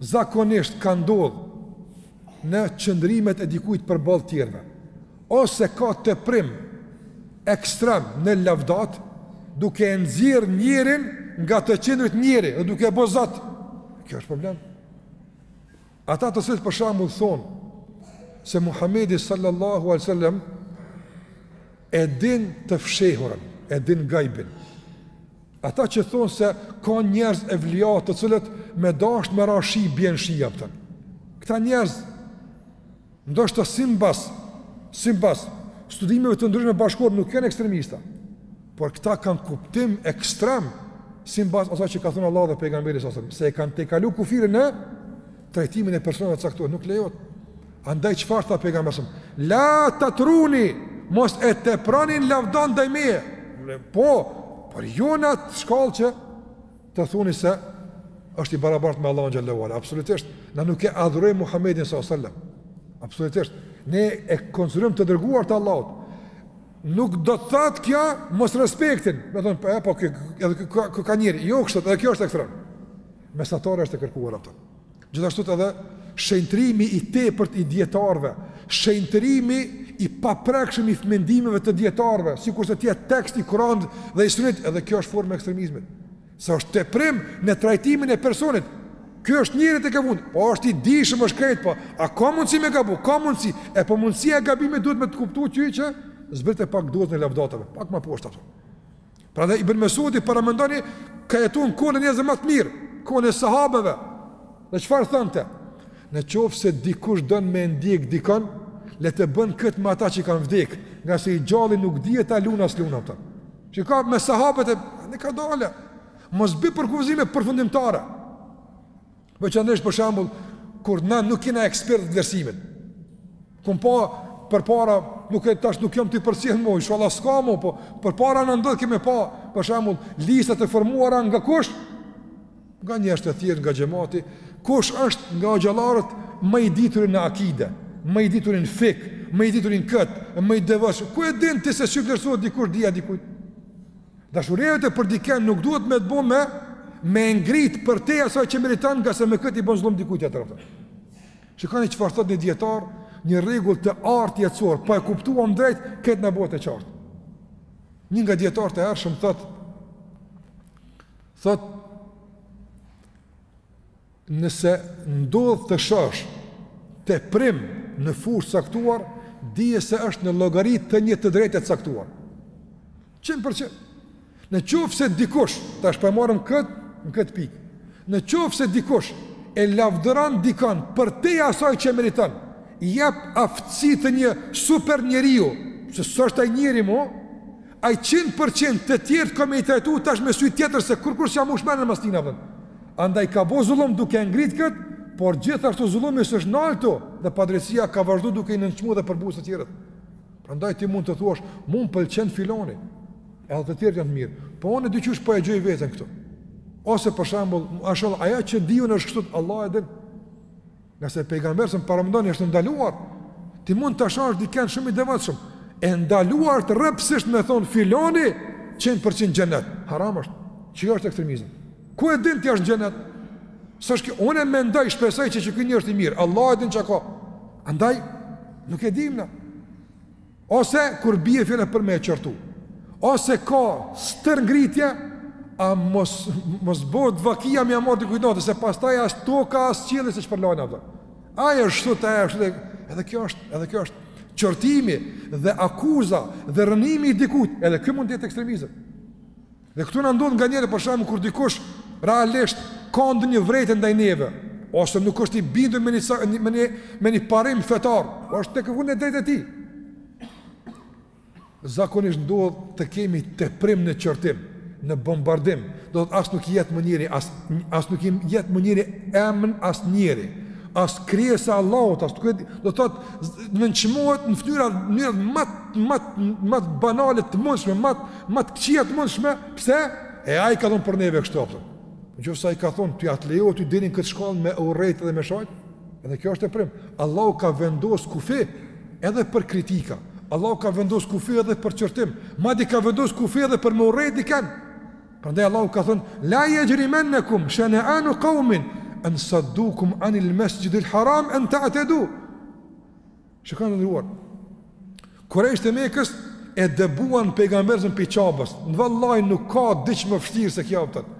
zakonisht ka ndodhur në qëndrimet e dikujt përballë të tjerëve. Ose ka teprim ekstrem në lavdata, duke e nxjerr njerin nga të qenurit njeri, dhe duke e bërë zot. Kjo është problem. Ata të cilët për shembull thonë se Muhamedi sallallahu alaihi wasallam e din të fshehurën, e din gajbin. Ata që thonë se ka njerëz evlia të cilët me dashtë me ra shi, bjen shi, a kupton. Këta njerëz, ndoshta simbas, simbas, studimeve të ndryshme bashkëkohore nuk janë ekstremista, por këta kanë kuptim ekstrem, simbas asaj që ka thonë Allah dhe pejgamberi sasëm, se e kanë tejkalu kufirin në trajtimin e personave të caktuar, nuk lejohet. Andaj çfarë tha pejgamberi sa? La tatruni, mos e teproni në lavdën ndaj meje. Po, por jo në atë shkallë që të thuni se është i barabartë me Allahun xhallahu ala. Absolutisht, na nuk e adhurojmë Muhamedin sallallahu alaihi wasallam. Absolutisht, ne e konsiderojmë të dërguar të Allahut. Nuk do të thotë kjo mosrespektim. Me thonë, po, po kë edhe kë ka njeri, jo kështu, edhe kjo është ekstrem. Mesatarja është e kërkuar, a kupton. Gjithashtu edhe shenjtërimi i tepërt i dijetarëve, shenjtërimi i paprekshëm i mendimeve të dijetarëve, sikurse të jetë tekst i Kuranit dhe i Sunetit, edhe kjo është formë e ekstremizmit. Se është teprim në trajtimin e personit. Ky është njeri që gabon, po është i dijshëm është krejt, po a ka mundësi me gabu? Ka mundësi. E po mundësia e gabimit duhet me të kuptuar që zbrite pak dozën e lavdatave, pak më poshtë, a kupton. Prandaj Ibn Mesudi paramendoni ka jetuar në kohën e njerëzve ma të mirë, kohën e sahabeve. Dhe çfarë thonte? Në qoftë se dikush don me e ndjek dikon, le ta bën këtë me ata që kanë vdek, ngase i gjalli nuk dihet ta luna as luna, a kupton. Që ka me sahabët e ne ka dalë. Mos bëj përkufizime përfundimtare. Veçanërisht për shembull kur na nuk kena ekspert të vlerësimit. Kum pa përpara nuk e di tash nuk jam tu i përcjell më, inshallah s'ka më, po përpara na ndodh kemi pa për shembull lista të formuara nga kush? Nga njerëz të thjeshtë nga xhamati, kush është nga hoxhallarët më i ditur në akide, më i ditur në fik, më i ditur në kët, më i devotshëm. Ku e din ti se si vlerësohet dikush dija dikujt? Dashuria jote për dikënd nuk duhet me të bo me me e ngrit përtej asaj që meriton, ngase me këtë i bën zullum dikujt tjetër atë. Shikoni çfarë thotë një dietar, një rregull të artë jetësor, po e kuptuam drejt këtë na bëhet e qartë. Një nga dietarët e hershëm thotë thotë Nëse ndodh të shohësh teprim në fushë të caktuar, dije se është në llogari të një të drejte të caktuar. 100%. Në qoftë se dikush, tash po e marrëm kët në kët pikë. Në qoftë se dikush e lavdëron dikon përtej asaj që meriton, i jep aftësi të një super njeriu, se s'është ai njeri më, Ai qind për qind të tjerët ka me i trajtu tash me sy tjetër se kur kur s'ja mush menën mas tina dhe. Andaj ka bo zullum duke e ngrit kët, por gjithashtu zullumi s'është nal ktu dhe padrejtësia ka vazhdu duke i nënçmu dhe përbuz të tjerët. Prandaj ti mund të thuash, mu m'pëlqen filani, edhe të tjerët janë të mirë, po unë diqysh po e gjoj veten këtu. Ose për shembull, mashallah, ajo që di un është kështu, Allah e din. Ngase pejgamberi s.a.s. paramendoni është ndaluar, ti mund të shohësh dikën shumë i devotshëm, e ndaluar rreptësisht me thon filani 100% xhenet. Haram është. Kjo është ekstremizëm. Ku e din ti është xhenet? S'është që unë mendoj shpresoj që ky njeri është i mirë. Allah e din çka ka. Andaj nuk e dimë na. Ose kur bie fjala për me e qortu. Ose ka stërngritje, ama mos bëhet vaki me ja marr dikujt inat se pastaj as toka as qielli s'e shpërlajnë ato. Ai është sot ai është dhe edhe kjo është, edhe kjo është qortimi dhe akuza dhe rrënimi i dikujt, edhe ky mund të jetë ekstremizëm. Dhe këtu na ndodh nganjëherë për shembull kur dikush realisht ka ndonjë vërejtje ndaj neve, ose nuk është i bindur me një me një me një parim fetar, po është tek e fundit e drejtë e tij. Zakonisht ndodh të kemi teprim në qortim, në bombardim, do thotë as nuk i jet më njeri, as, as nuk i jet më njeri emën as njeri, as krijesë e Allahut, as nuk jet, do të thotë, nënçmohet në mënyra, në mënyrat ma t', ma t', ma banale të mundshme, ma t', Më të këqija të mundshme, pse? E ai ka thon për neve kështu. Po në qoftë se ai ka thon ti a të lejo ty dini n'këtë shkallë me urrejt dhe me shajt, edhe kjo është teprim. Allahu ka vendos kufi edhe për kritika. Allahu ka vendos kufi edhe për qortim. Madje ka vendos kufi edhe për me urrejt dikën. Prandaj Allahu ka thon la yajrimannakum shana'an qaumin an saddukum anil masjidil haram an ta'tadu. Shikoni të nderuar. Kurejshët e Mekës e dëbuan pejgamberin prej Qabes. Vallahi nuk ka diç më vështirë se kjo për atë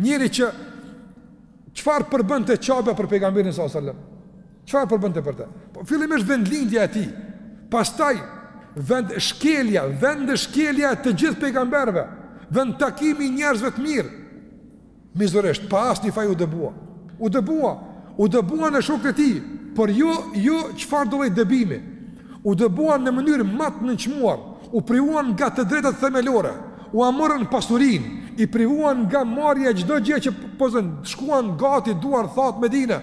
njeri, që çfarë përbënte Qabeja për pejgamberin s.a.s. Çfarë përbënte për të? Po, fillimisht vendlindja e tij. Pastaj, vendshkelja, vendshkelja e të gjithë pejgamberve. Vendtakimi i njerëzve të mirë. Mizoresht, pa asnjë faj u dëbua. U dëbua, u dëbuan shokët e tij, por jo, jo çfarëdo lloj dëbimi. U dëbuan në mënyrë ma të nënçmuar, u privuan nga të drejtat themelore, ua morën pasurinë, i privuan nga marrja çdo gjë që posedon, shkuan gati duarthatë Medine.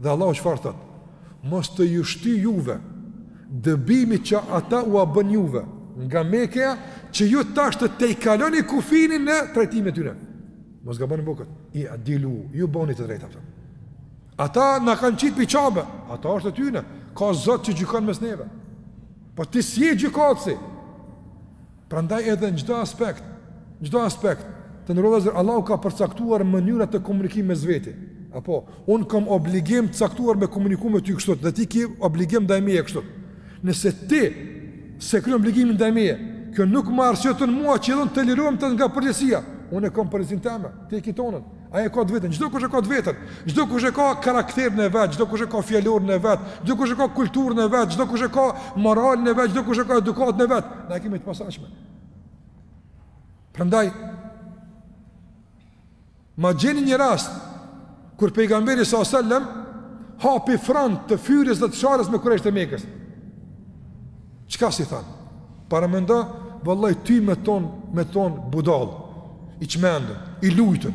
Dhe Allahu çfarë thotë? Mos t'ju shtyjë juve dëbimi që ata ua bënë juve nga Mekja që ju tash të tejkaloni kufinin në trajtimin e tyre. Mos gaboni bu thotë. I'dilu, ju bëni të drejtë. Po. Ata na kanë qit pi Qabe, ajo është e tyne, ka Zot që gjykon mes neve. Po ti s'je gjykatësi? Prandaj edhe në çdo aspekt, në çdo aspekt, të nderuar vëllezër, Allahu ka përcaktuar mënyra të komunikimit mes vete. Apo un kam obligim të caktuar me komunikuar me ty kështu dhe ti ke obligim ndaj meje kështu. Nëse ti s'e kryen obligimin ndaj meje, kjo nuk më arsyeton mua që edhe un të lirohemna nga përgjegjësia. Unë e kam përgjegjësinë teme, ti e ke tanden. Ai e ka të vetën, çdokush e ka të vetën. Çdokush e ka karakterin e vet, çdokush e ka fjalorin e vet, çdokush e ka kulturën e vet, çdokush e ka moralin e vet, çdokush e ka edukatën e vet. Na e kemi të posaçme. Prandaj ma gjeni një rast kur pejgamberi a.s. hapi front të fyerjes dhe të sharjes me kurejshët e Mekës. Çka s'i thanë? Paramendo vëlla ty me t'thon me t'thon budall i çmendur, i lujtun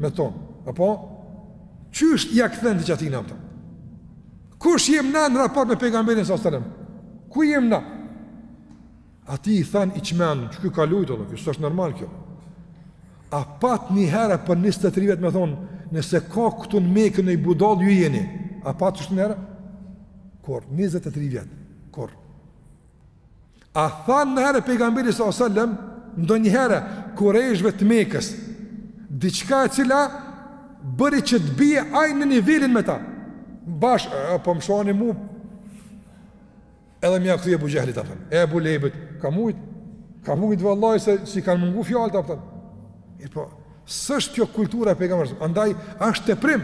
me t'thon. Apo qysh ja kthen ti qatij apo? Kush jem na në raport me pejgamberin a.s.? Ku jem na? Atij i thanë i çmendur, ky ka lujt, s'është normal ky. A pate një herë për 23 vjet me thon, nëse ka këtu në Mekë një budall ju jeni. A pate qështu një herë? Kurrë 23 vjet. Kurrë A thanë një herë pejgamberi a.s., ndonjëherë, kurejshve të Mekës, diçka e cila bëri që të bie ai në nivelin me ta, bash, e, po më shani mu, edhe m'ia kthy Ebu Xhehlit, a kupton, Ebu Lehebit, ka mujtë, ka mujtë vëlla se s'i kanë mungu fjalët, a kupton, i po, S'është kjo kultura e pejgamberit a.s., andaj është teprim,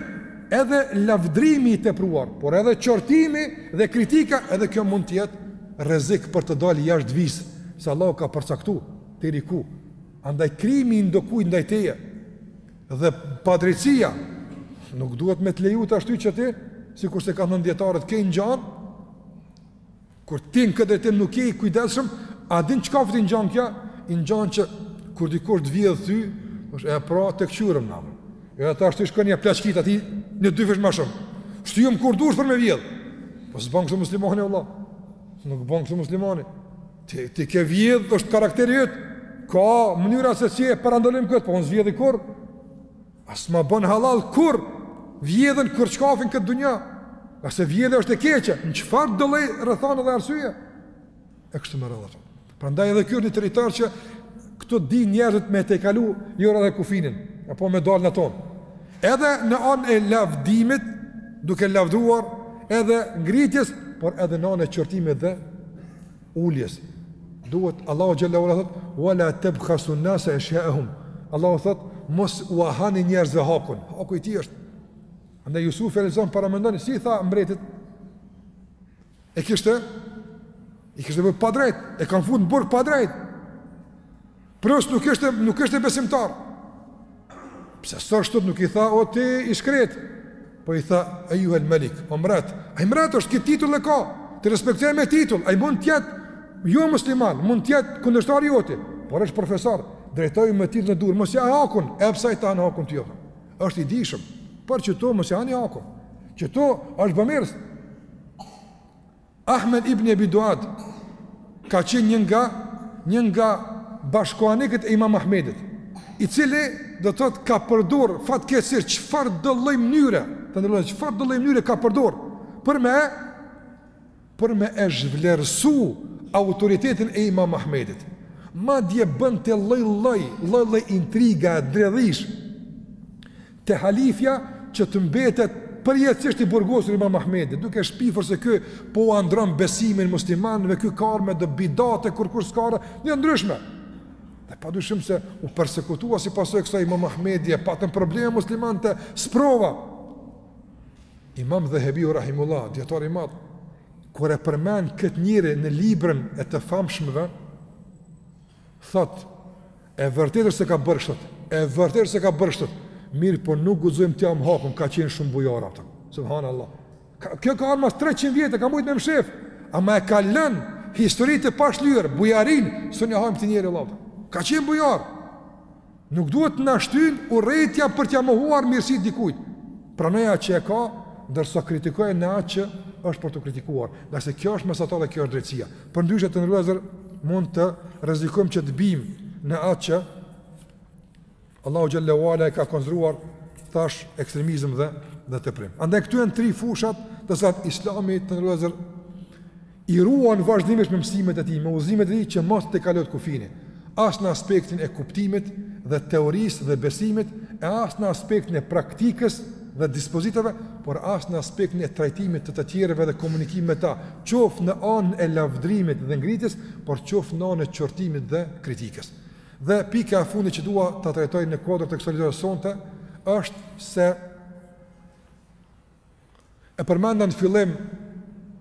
edhe lavdrimi i tepruar, por edhe qortimi dhe kritika, edhe kjo mund të jetë rrezik për të dalë jashtë vijës, se Allahu ka përcaktuar deri ku. Andaj krimi i ndokujt ndaj teje dhe padrejtësia nuk duhet me të lujt ashtu që ti, sikurse kanë thënë dijetarët, t'i ngjan Kur ti në këtë drejtim nuk je i kujdesshëm, a din çkafit i ngjan kjo? I ngjan që kur dikush të vjedh ty, është e pra të këqyrëm në amë. Edhe tash ti shkon ia plaçkit atij, një dyfish ma shumë. Shtu ju më kur dush për me vjedh. Po s'bën kështu muslimani, vëlla. Nuk bën kështu muslimani. Ti, ti ke vjedh, është karakteri yt. Ka mënyra se si e parandalojmë këtë, po unë s'vjedhi kurrë. As s'ma bën hallall kurrë vjedhjen kurrçkafi në këtë dunja. Se vjedhja është e keqe, në çfarëdo lloj rrethane dhe arsye? E kështu me radhë. Prandaj edhe ky një territor që këtu dinë njerëzit me tejkalu jo rrallë edhe kufinin, apo me dalë matanë. Edhe në anën e lavdimit, duke lavduar, edhe ngritjes, por edhe në anën e qortimit dhe uljes. Duhet Allahu xhelle ue ala thot wala tabkhasu nasa ashya'ahum. Allahu thot mos ua hani njerëzve hakun. Haku i tij është. Andaj Jusufi alejhi selam, paramendoni si i tha mbretit. E kishte i kishte bërë padrejt, e kanë futur në burg padrejt. Plus nuk ishte nuk ishte besimtar. Pse sa ashtu nuk i tha o ti i shkret? Po i tha ejjuhel melik, o mbret. Ai mbret është këtë titull e ka. Ti respektoje me titull. Ai mund të jetë jomusliman, mund të jetë kundërshtar i joti, por është profesor. Drejtoju me titull në dur, mos ia ha hakun, edhe pse ai ta han hakun ty. Është i dijshëm. Por qitu mos ia hani hakun. Qitu është bamirës. Ahmed ibn Ebi Duad ka qenë një nga një nga bashkëkohanikët e Imam Ahmedit, i cili do të thotë ka përdor fatkeqësisht çfarëdo lloj mënyre, të nderuar, çfarëdo lloj mënyre ka përdor për me për me e zhvlerësu autoritetin e Imam Ahmedit. Madje bënte lloj lloj, lloj lloj intriga, dredhish, Te halifja që të mbetet përjetësisht i burgosur Imam Ahmedi, duke shpifur se ky po ua ndrron besimin muslimanëve, ky ka ardh me do bidate, kur kur s'kara, një ndryshme. Dhe pa dyshim se u persekutua si pasojë e kësaj Imam Ahmedi, e patën probleme muslimanët, sprova. Imam Dhehebiu rahimehullah, dijetar i madh, kur e përmend këtë njeri në librin e të famshmëve, Thot, e vërtetë është se ka bërë kështu. E vërtetë është se ka bërë kështu. Mirëpo nuk guxojmë t'ia hamë hakun, ka qenë shumë bujar atë. Subhanallah. Ka, ky ka ardh mas 300 vjet, ka mujt me mshef. Ama e ka lënë në histori të pashlyer bujarinë, s'ia mohojmë këtij njeri vëlla. Ka qenë bujar. Nuk duhet të na shtyn urrejtja për t'ia mohuar mirësitë dikujt. Pranoja atë që e ka, ndërsa kritikoje në atë që është për t'u kritikuar, ngase kjo është mesata dhe kjo është drejtësia. Përndryshe të nderuar vëllezër mund të rrezikojmë që të bijmë në atë që Allahu xhelle ue ala e ka konsideruar thashë ekstremizëm dhe dhe teprim. Andaj këto janë tri fushat të sa Islami të nderuar vëllezër I ruan vazhdimisht me mësimet e tij, me udhëzimet e tij që mos të kalohet kufini, as në aspektin e kuptimit dhe teorisë dhe besimit, e as në aspektin e praktikës dhe dispozitave, por as në aspektin e trajtimit të të tjerëve dhe komunikimit me ta, qoftë në anën e lavdërimit dhe ngritjes, por qoftë në anën e qortimit dhe kritikës. Dhe pika e fundit që dua ta trajtoj në kuadër të kësaj ligjërate sonte është se E përmenda në fillim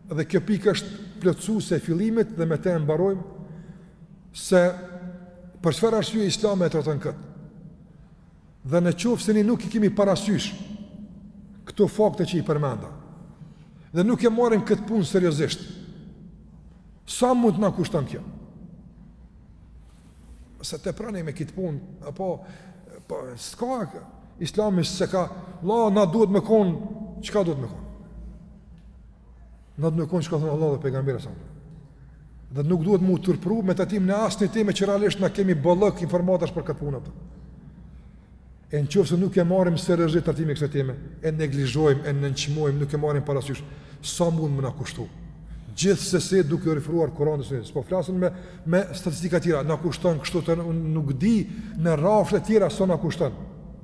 dhe kjo pikë është plotësuese e fillimit dhe me të e mbarojmë se për çfarë arsye Islami e trajton këtë. Dhe në qoftë se ne nuk i kemi parasysh këto fakte që i përmenda dhe nuk e marrim këtë punë seriozisht, sa mund të na kushton kjo? Se të pranojmë me këtë punë, apo, po, s'ka, islami s'e ka, la, na duhet me konë, qka duhet me konë? Na duhet me konë çka thënë Allah dhe pejgamberi sa. Dhe nuk duhet m'u turpëru me trajtimin e asnjë teme që realisht na kemi bollëk informatash për këtë punë. Për. E në qoftë se nuk e marrim seriozisht trajtimin e kësaj teme, e neglizhojmë, e nënçmojmë, nuk e marrim parasysh, sa mund me na kushtu. Gjithsesi duke iu referuar Kuranit dhe Sunetit, s'po flasin me, me statistika tjera, na kushton, këtu nuk di në rrafshe tjera, sa na kushton.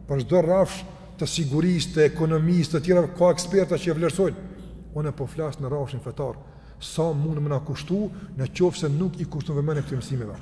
Për çdo rrafsh të sigurisë, të ekonomisë, të tjera, ka eksperta që e vlerësojnë. Unë po flas në rrafshin fetar, sa mund me na kushtu, në qoftë se nuk i kushtojmë vëmendje këtyre mësimeve.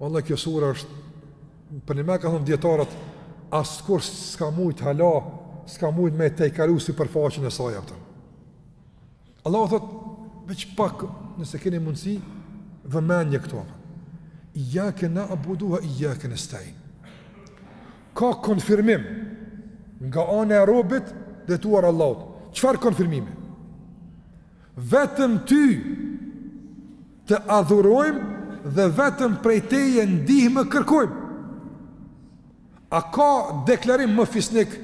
Valla kjo sura është për ndihmë kanë thonë dijetarët askurrë s'ka mujtë hala s'ka mujtë me e tejkalu sipërfaqen e saj apëtën Allahu thotë veç pak nëse keni mundësi vëmendje këtu ijake nabudu ve ijake nestain ka konfirmim nga ana e robit drejtuar Allahut. Çfarë konfirmimi? Vetëm Ty të adhurojmë dhe vetëm prej Teje ndihmë kërkojmë. A ka deklarim më fisnik?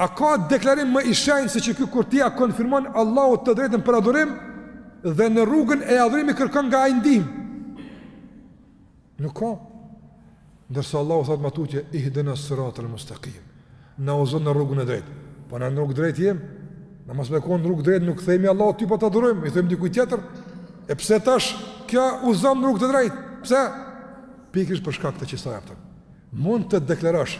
A ka deklarim më i shenjtë se qeky kur ti ja konfirmon Allahut të drejtën për adhurim dhe në rrugën e adhurimit kërkon nga ai ndihmë? Nuk ka. Ndërsa Allahu thot më tutje ihdina sirat al mustaqim. Na uzon në rrugën e drejtë. Po na në rrugë drejt jem. Na mos me kon rrugë drejt nuk themi Allahu ty po t'adhurojmë, i them dikujt tjetër. E pse tash kjo uzon në rrugë të drejtë? Pse? Pikërisht për shkak të qësaj aftë. Mund të deklarosh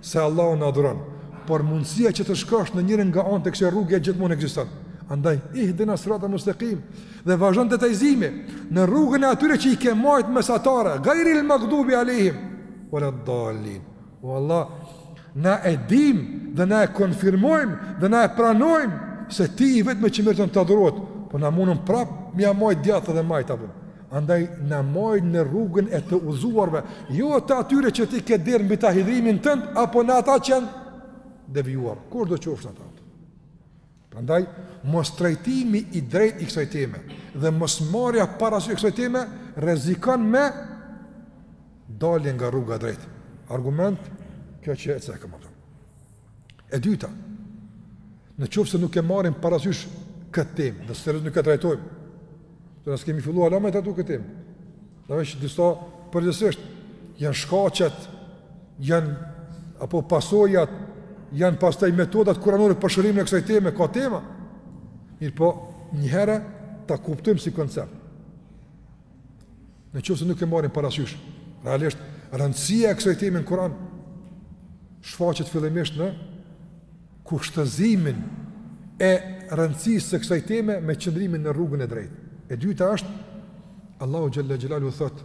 se Allahun e adhuron, por mundësia që të shkosh në njërën nga anët e kësaj rruge gjithmonë ekziston. Andaj, ihdina siratal mustaqim dhe vazhdon detajizimi në rrugën e atyre që i ke majt mesatare, ghairil maghdubi alehim wala dallin. O Allah, na e dim dhe na e konfirmojmë dhe na e pranojmë se ti je i vetmi që meriton të adhurohet, po na mundën prap me ja majt djathtë dhe majt apo. Andaj na maj në rrugën e të udhëzuarve, jo të atyre që ti ke derdh mbi ta hidhrimin tënd apo në ata që janë devijuar, kushdo qofshin ata. Prandaj mostrajtimi i drejtë i kësaj teme dhe mosmarrja parasysh e kësaj teme rrezikon me dalje nga rruga e drejtë. Argument kjo që e cekëm ato. E dyta, në qoftë se nuk e marrim parasysh këtë tem, nëse nuk e trajtojmë, dhe nëse kemi fillu hala me trajtu këtë tem, në veçse disa përgjithësisht, janë shkaqet, janë apo pasojat, janë pastaj metodat kuranore për shërimin e kësaj teme, ka tema, mirëpo njëherë ta kuptojmë si koncept. Në qoftë se nuk e marrim parasysh, realisht, rëndësia e kësoj teme në Kuran, shfaqet fillimisht në kushtëzimin e rëndësisë së kësoj teme me qëndrimin në rrugën e drejt. E dyta është, Allahu Xhele Xhelaluhu thot,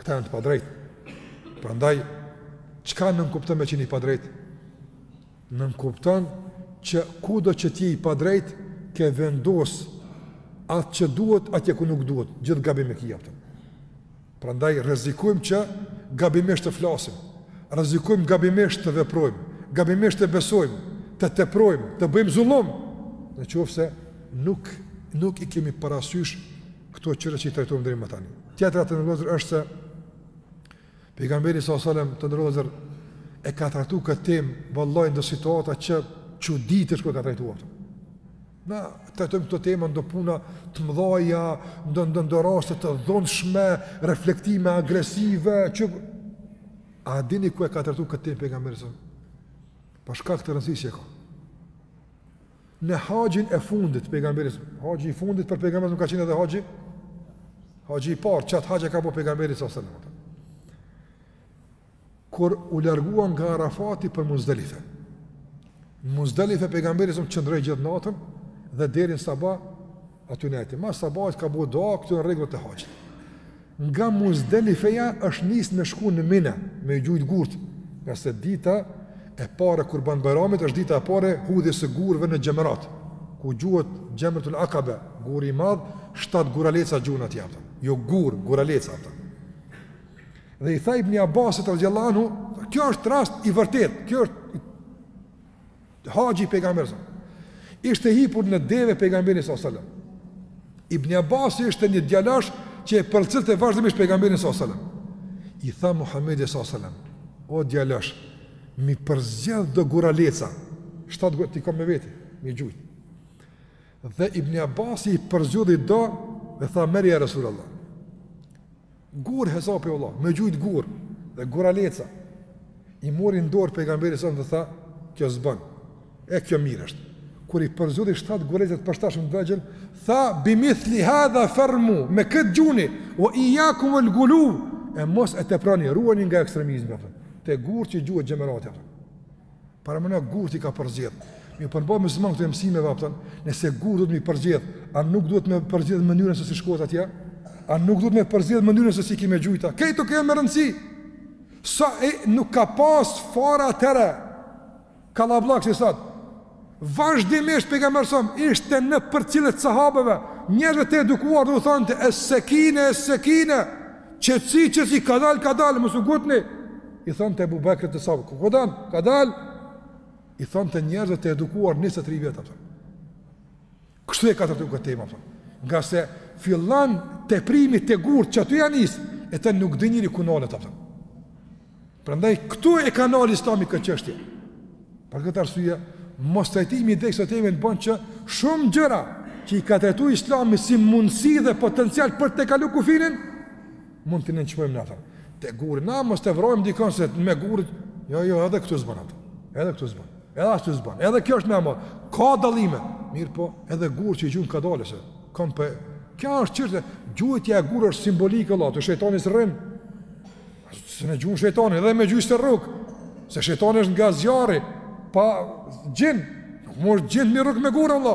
Këta janë të padrejtë. Prandaj çka nënkupton me qenë i padrejtë? Nënkupton që kudo që të je i padrejtë ke vendos atë që duhet, atje ku nuk duhet, gjithë gabim e ki aftën. Prandaj, rrezikojmë që gabimisht të flasim, rrezikojmë gabimisht të veprojmë, gabimisht të besojmë, të teprojmë, të bëjmë zullum, në qoftë se nuk, nuk i kemi parasysh këto gjëra që i trajtojmë deri më tani. Tjetra të nderuar vllezër është se Pejgamberi s.a.s. të nderuar vllezër e ka trajtu këtë tem vallahi n'do situata që çuditesh ku e ka trajtu ato. Na trajtojmë këto tema n'do punë të mdhaja, n'do n'do n'do raste të dhunshme, reflektime agresive, që... A dini ku e ka trajtu këtë tem Pejgamberi s.a.s. Për shkak të rëndësisë që e ka. Në haxhin e fundit pejgamberi sa haxhi i fundit për pejgamberin ka qenë edhe haxhi haxhi i parë qat haxh e ka bo pejgamberi sa selam. Kur u larguan nga Arafati për Muzdelife. Muzdelife pejgamberi sa qëndroi gjithë natën dhe deri në sabah Aty nejti, mas sabahit ka bo dua, këto janë rregullat e haxhit. Nga Muzdelifeja është nis me shku në Mine, me i gjujt gurt, ngase dita e parë e Kurban Bajramit është dita e parë e hudhjes së gurve në xhemerat, ku gjuhet xhemretul akabe, guri i madh, shtatë guraleca gjuhen aty ata, jo gur, guraleca ata. Dhe i tha Ibn Abasit radijallahu anhu, kjo është rast i vërtetë, kjo është Haxhi i pejgamberit ishte hipur në deve pejgamberi sa selam. Ibn Abbas ishte një djalosh që e përcillte vazhdimisht pejgamberin sa selam. I tha Muhamedi sa selam, o djalosh, m'i përzgjedh do guraleca. Shtat t'i kam me veti, me i gjujt. Dhe Ibn Abbas i përzgjodhi do dhe tha merri ja Resulallah. Gur hesapi o vlla, me gjujt gur dhe guraleca. I mori në dorë pejgamberi sa dhe tha, kjo s'bën. E kjo mirë është. Kur i përzgjodhi shtat guraleca të përshtatshëm të vegjël, tha bimithli hadha farmu me kët gjuni, ue ijakum el guluv, e mos e teproni, ruani nga ekstremizmi atë. Te guri që gjuhet xhemerati atë. Paramendo, gurt i ka përzgjedh. Mi po bëmë zmon këto mësime vapton. Nëse gurt duhet me i përzgjedh, a nuk duhet me përzgjedh mënyrën se si shkohet atje? A nuk duhet me përzgjedh mënyrën se si kemi me gjujt? Këto kanë më rëndësi. Se nuk ka pas fare atëherë kallabllak si sot. Vazhdimisht pejgamberi sa ishte në përcjellje të sahabeve, njerëzve të edukuar dhe u thonte es sekine es sekine, qetësi qetësi kadal kadal mos u ngutni. I thonte Ebu Bekrit e sahabëve, ku po dan? Kadal. I thonte njerëzve të edukuar 23 vjet atë. Kështu e ka trajtuar këtë temë apo? Ngase fillon teprimi te gurt, qaty ja nis, edhe nuk di njeri ku nalet apo. Prandaj këtu e ka nal Islami këtë çështje. Për këtë arsye, mos trajtimi i kësaj teme bën që shumë gjëra që i ka trajtuar Islami si mundësi dhe potencial për të kaluar kufirin, mund t'i nënçmojmë atë. Te guri, a mos të vrajmë dikon se me gurë, jo, jo, edhe këtu s'bën atë, edhe këtu zbën. Edhe ashtu s'ban. Edhe kjo është më e madhe. Ka dallime. Mirëpo, edhe gurt që i gjun kadalë se. Kam për... Kjo është çështje. Gjujtja e gurëve është simbolikë vlla, aty shejtani s'rrin. S'e gjun shejtanin, edhe me gjujt s'e rrok. Se shejtani është nga zjarri, pra xhin. S'mujsh xhin me rrok me gurë vlla.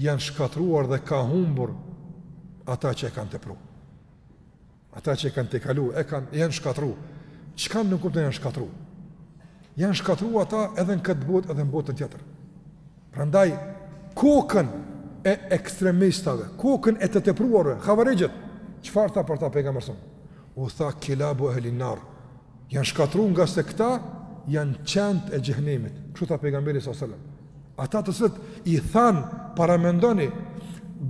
janë shkatërruar dhe ka humbur ata që e kanë tepru. Ata që e kanë tejkalu, e kanë, janë shkatru. Çka nënkupton janë shkatru? Janë shkatru ata edhe në këtë botë edhe në botën tjetër. Prandaj, kokën e ekstremistave, kokën e të tepruarve, havarixhët, çfarë tha për ta pega mërësëm? U tha kilabu ehlin nar, janë shkatru ngase këta janë qentë e xhehnemit. Kështu tha pega mërësëm, Ata të cilët i thanë, paramendoni,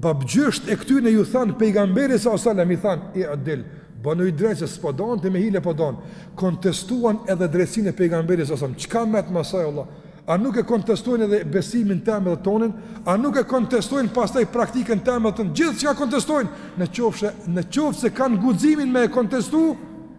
babgjysht e këtyne i thanë pejgamberit sa salem i thanë, i adil, banu i drejtë se s'po don ti me hile po don, kontestuan edhe drejtsinë e pejgamberit sa salem, çka met masanej Allah, a nuk e kontestojnë edhe besimin tem dhe tandin, a nuk e kontestojnë pastaj praktikën teme dhe tanden, gjithçka kontestojnë, në qoftë se kanë guximin me e kontestu,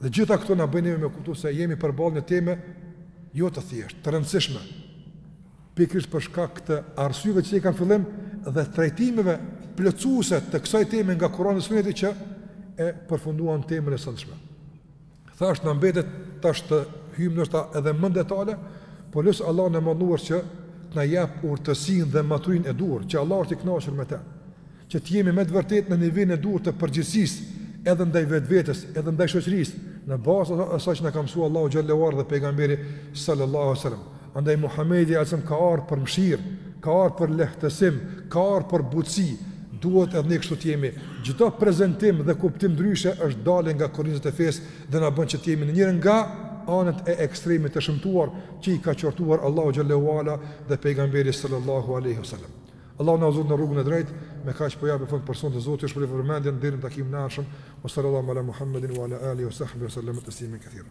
Dhe gjitha këto na bëjnë neve me kuptu se jemi përballë një teme jo të thjeshtë, të rëndësishme. Pikërisht për shkak të arsyeve që i cekëm në fillim dhe trajtimeve plotësuese të kësaj teme nga Kurani dhe Suneti që e përfunduan temën e sotshme. Thash na mbetet tash të hyjmë ndoshta edhe më detale, por lus Allahun e madhëruar që të na japë urtësinë dhe maturinë e duhur, që Allahu është i kënaqur me të. që të jemi me të vërtetë në nivelin e duhur të përgjegjësisë edhe ndaj vetvetes edhe ndaj shoqërisë në bazë të asaj që na ka mësuar Allahu xhele ue ala dhe pejgamberi sallallahu alaihi wasallam andaj Muhamedi alejhi selam ka ardhur për mëshirë ka ardhur për lehtësim ka ardhur për butësi duhet edhe ne kështu të jemi çdo prezantim dhe kuptim ndryshe është dalje nga kornizat e fesë dhe na bën që të jemi në njërën nga anët e ekstremit të shëmtuar që i ka qortuar Allahu xhele ue ala dhe pejgamberi sallallahu alaihi wasallam Allahu na udhëzoftë në rrugën e drejtë, me kaq po i japim fund për sonte Zoti ju shpërbleftë për vëmendjen deri në takimin e ardhshëm, wa sallallahu ala Muhammedin wa ala alihi wa sahbihi wa sallam taslima kathira.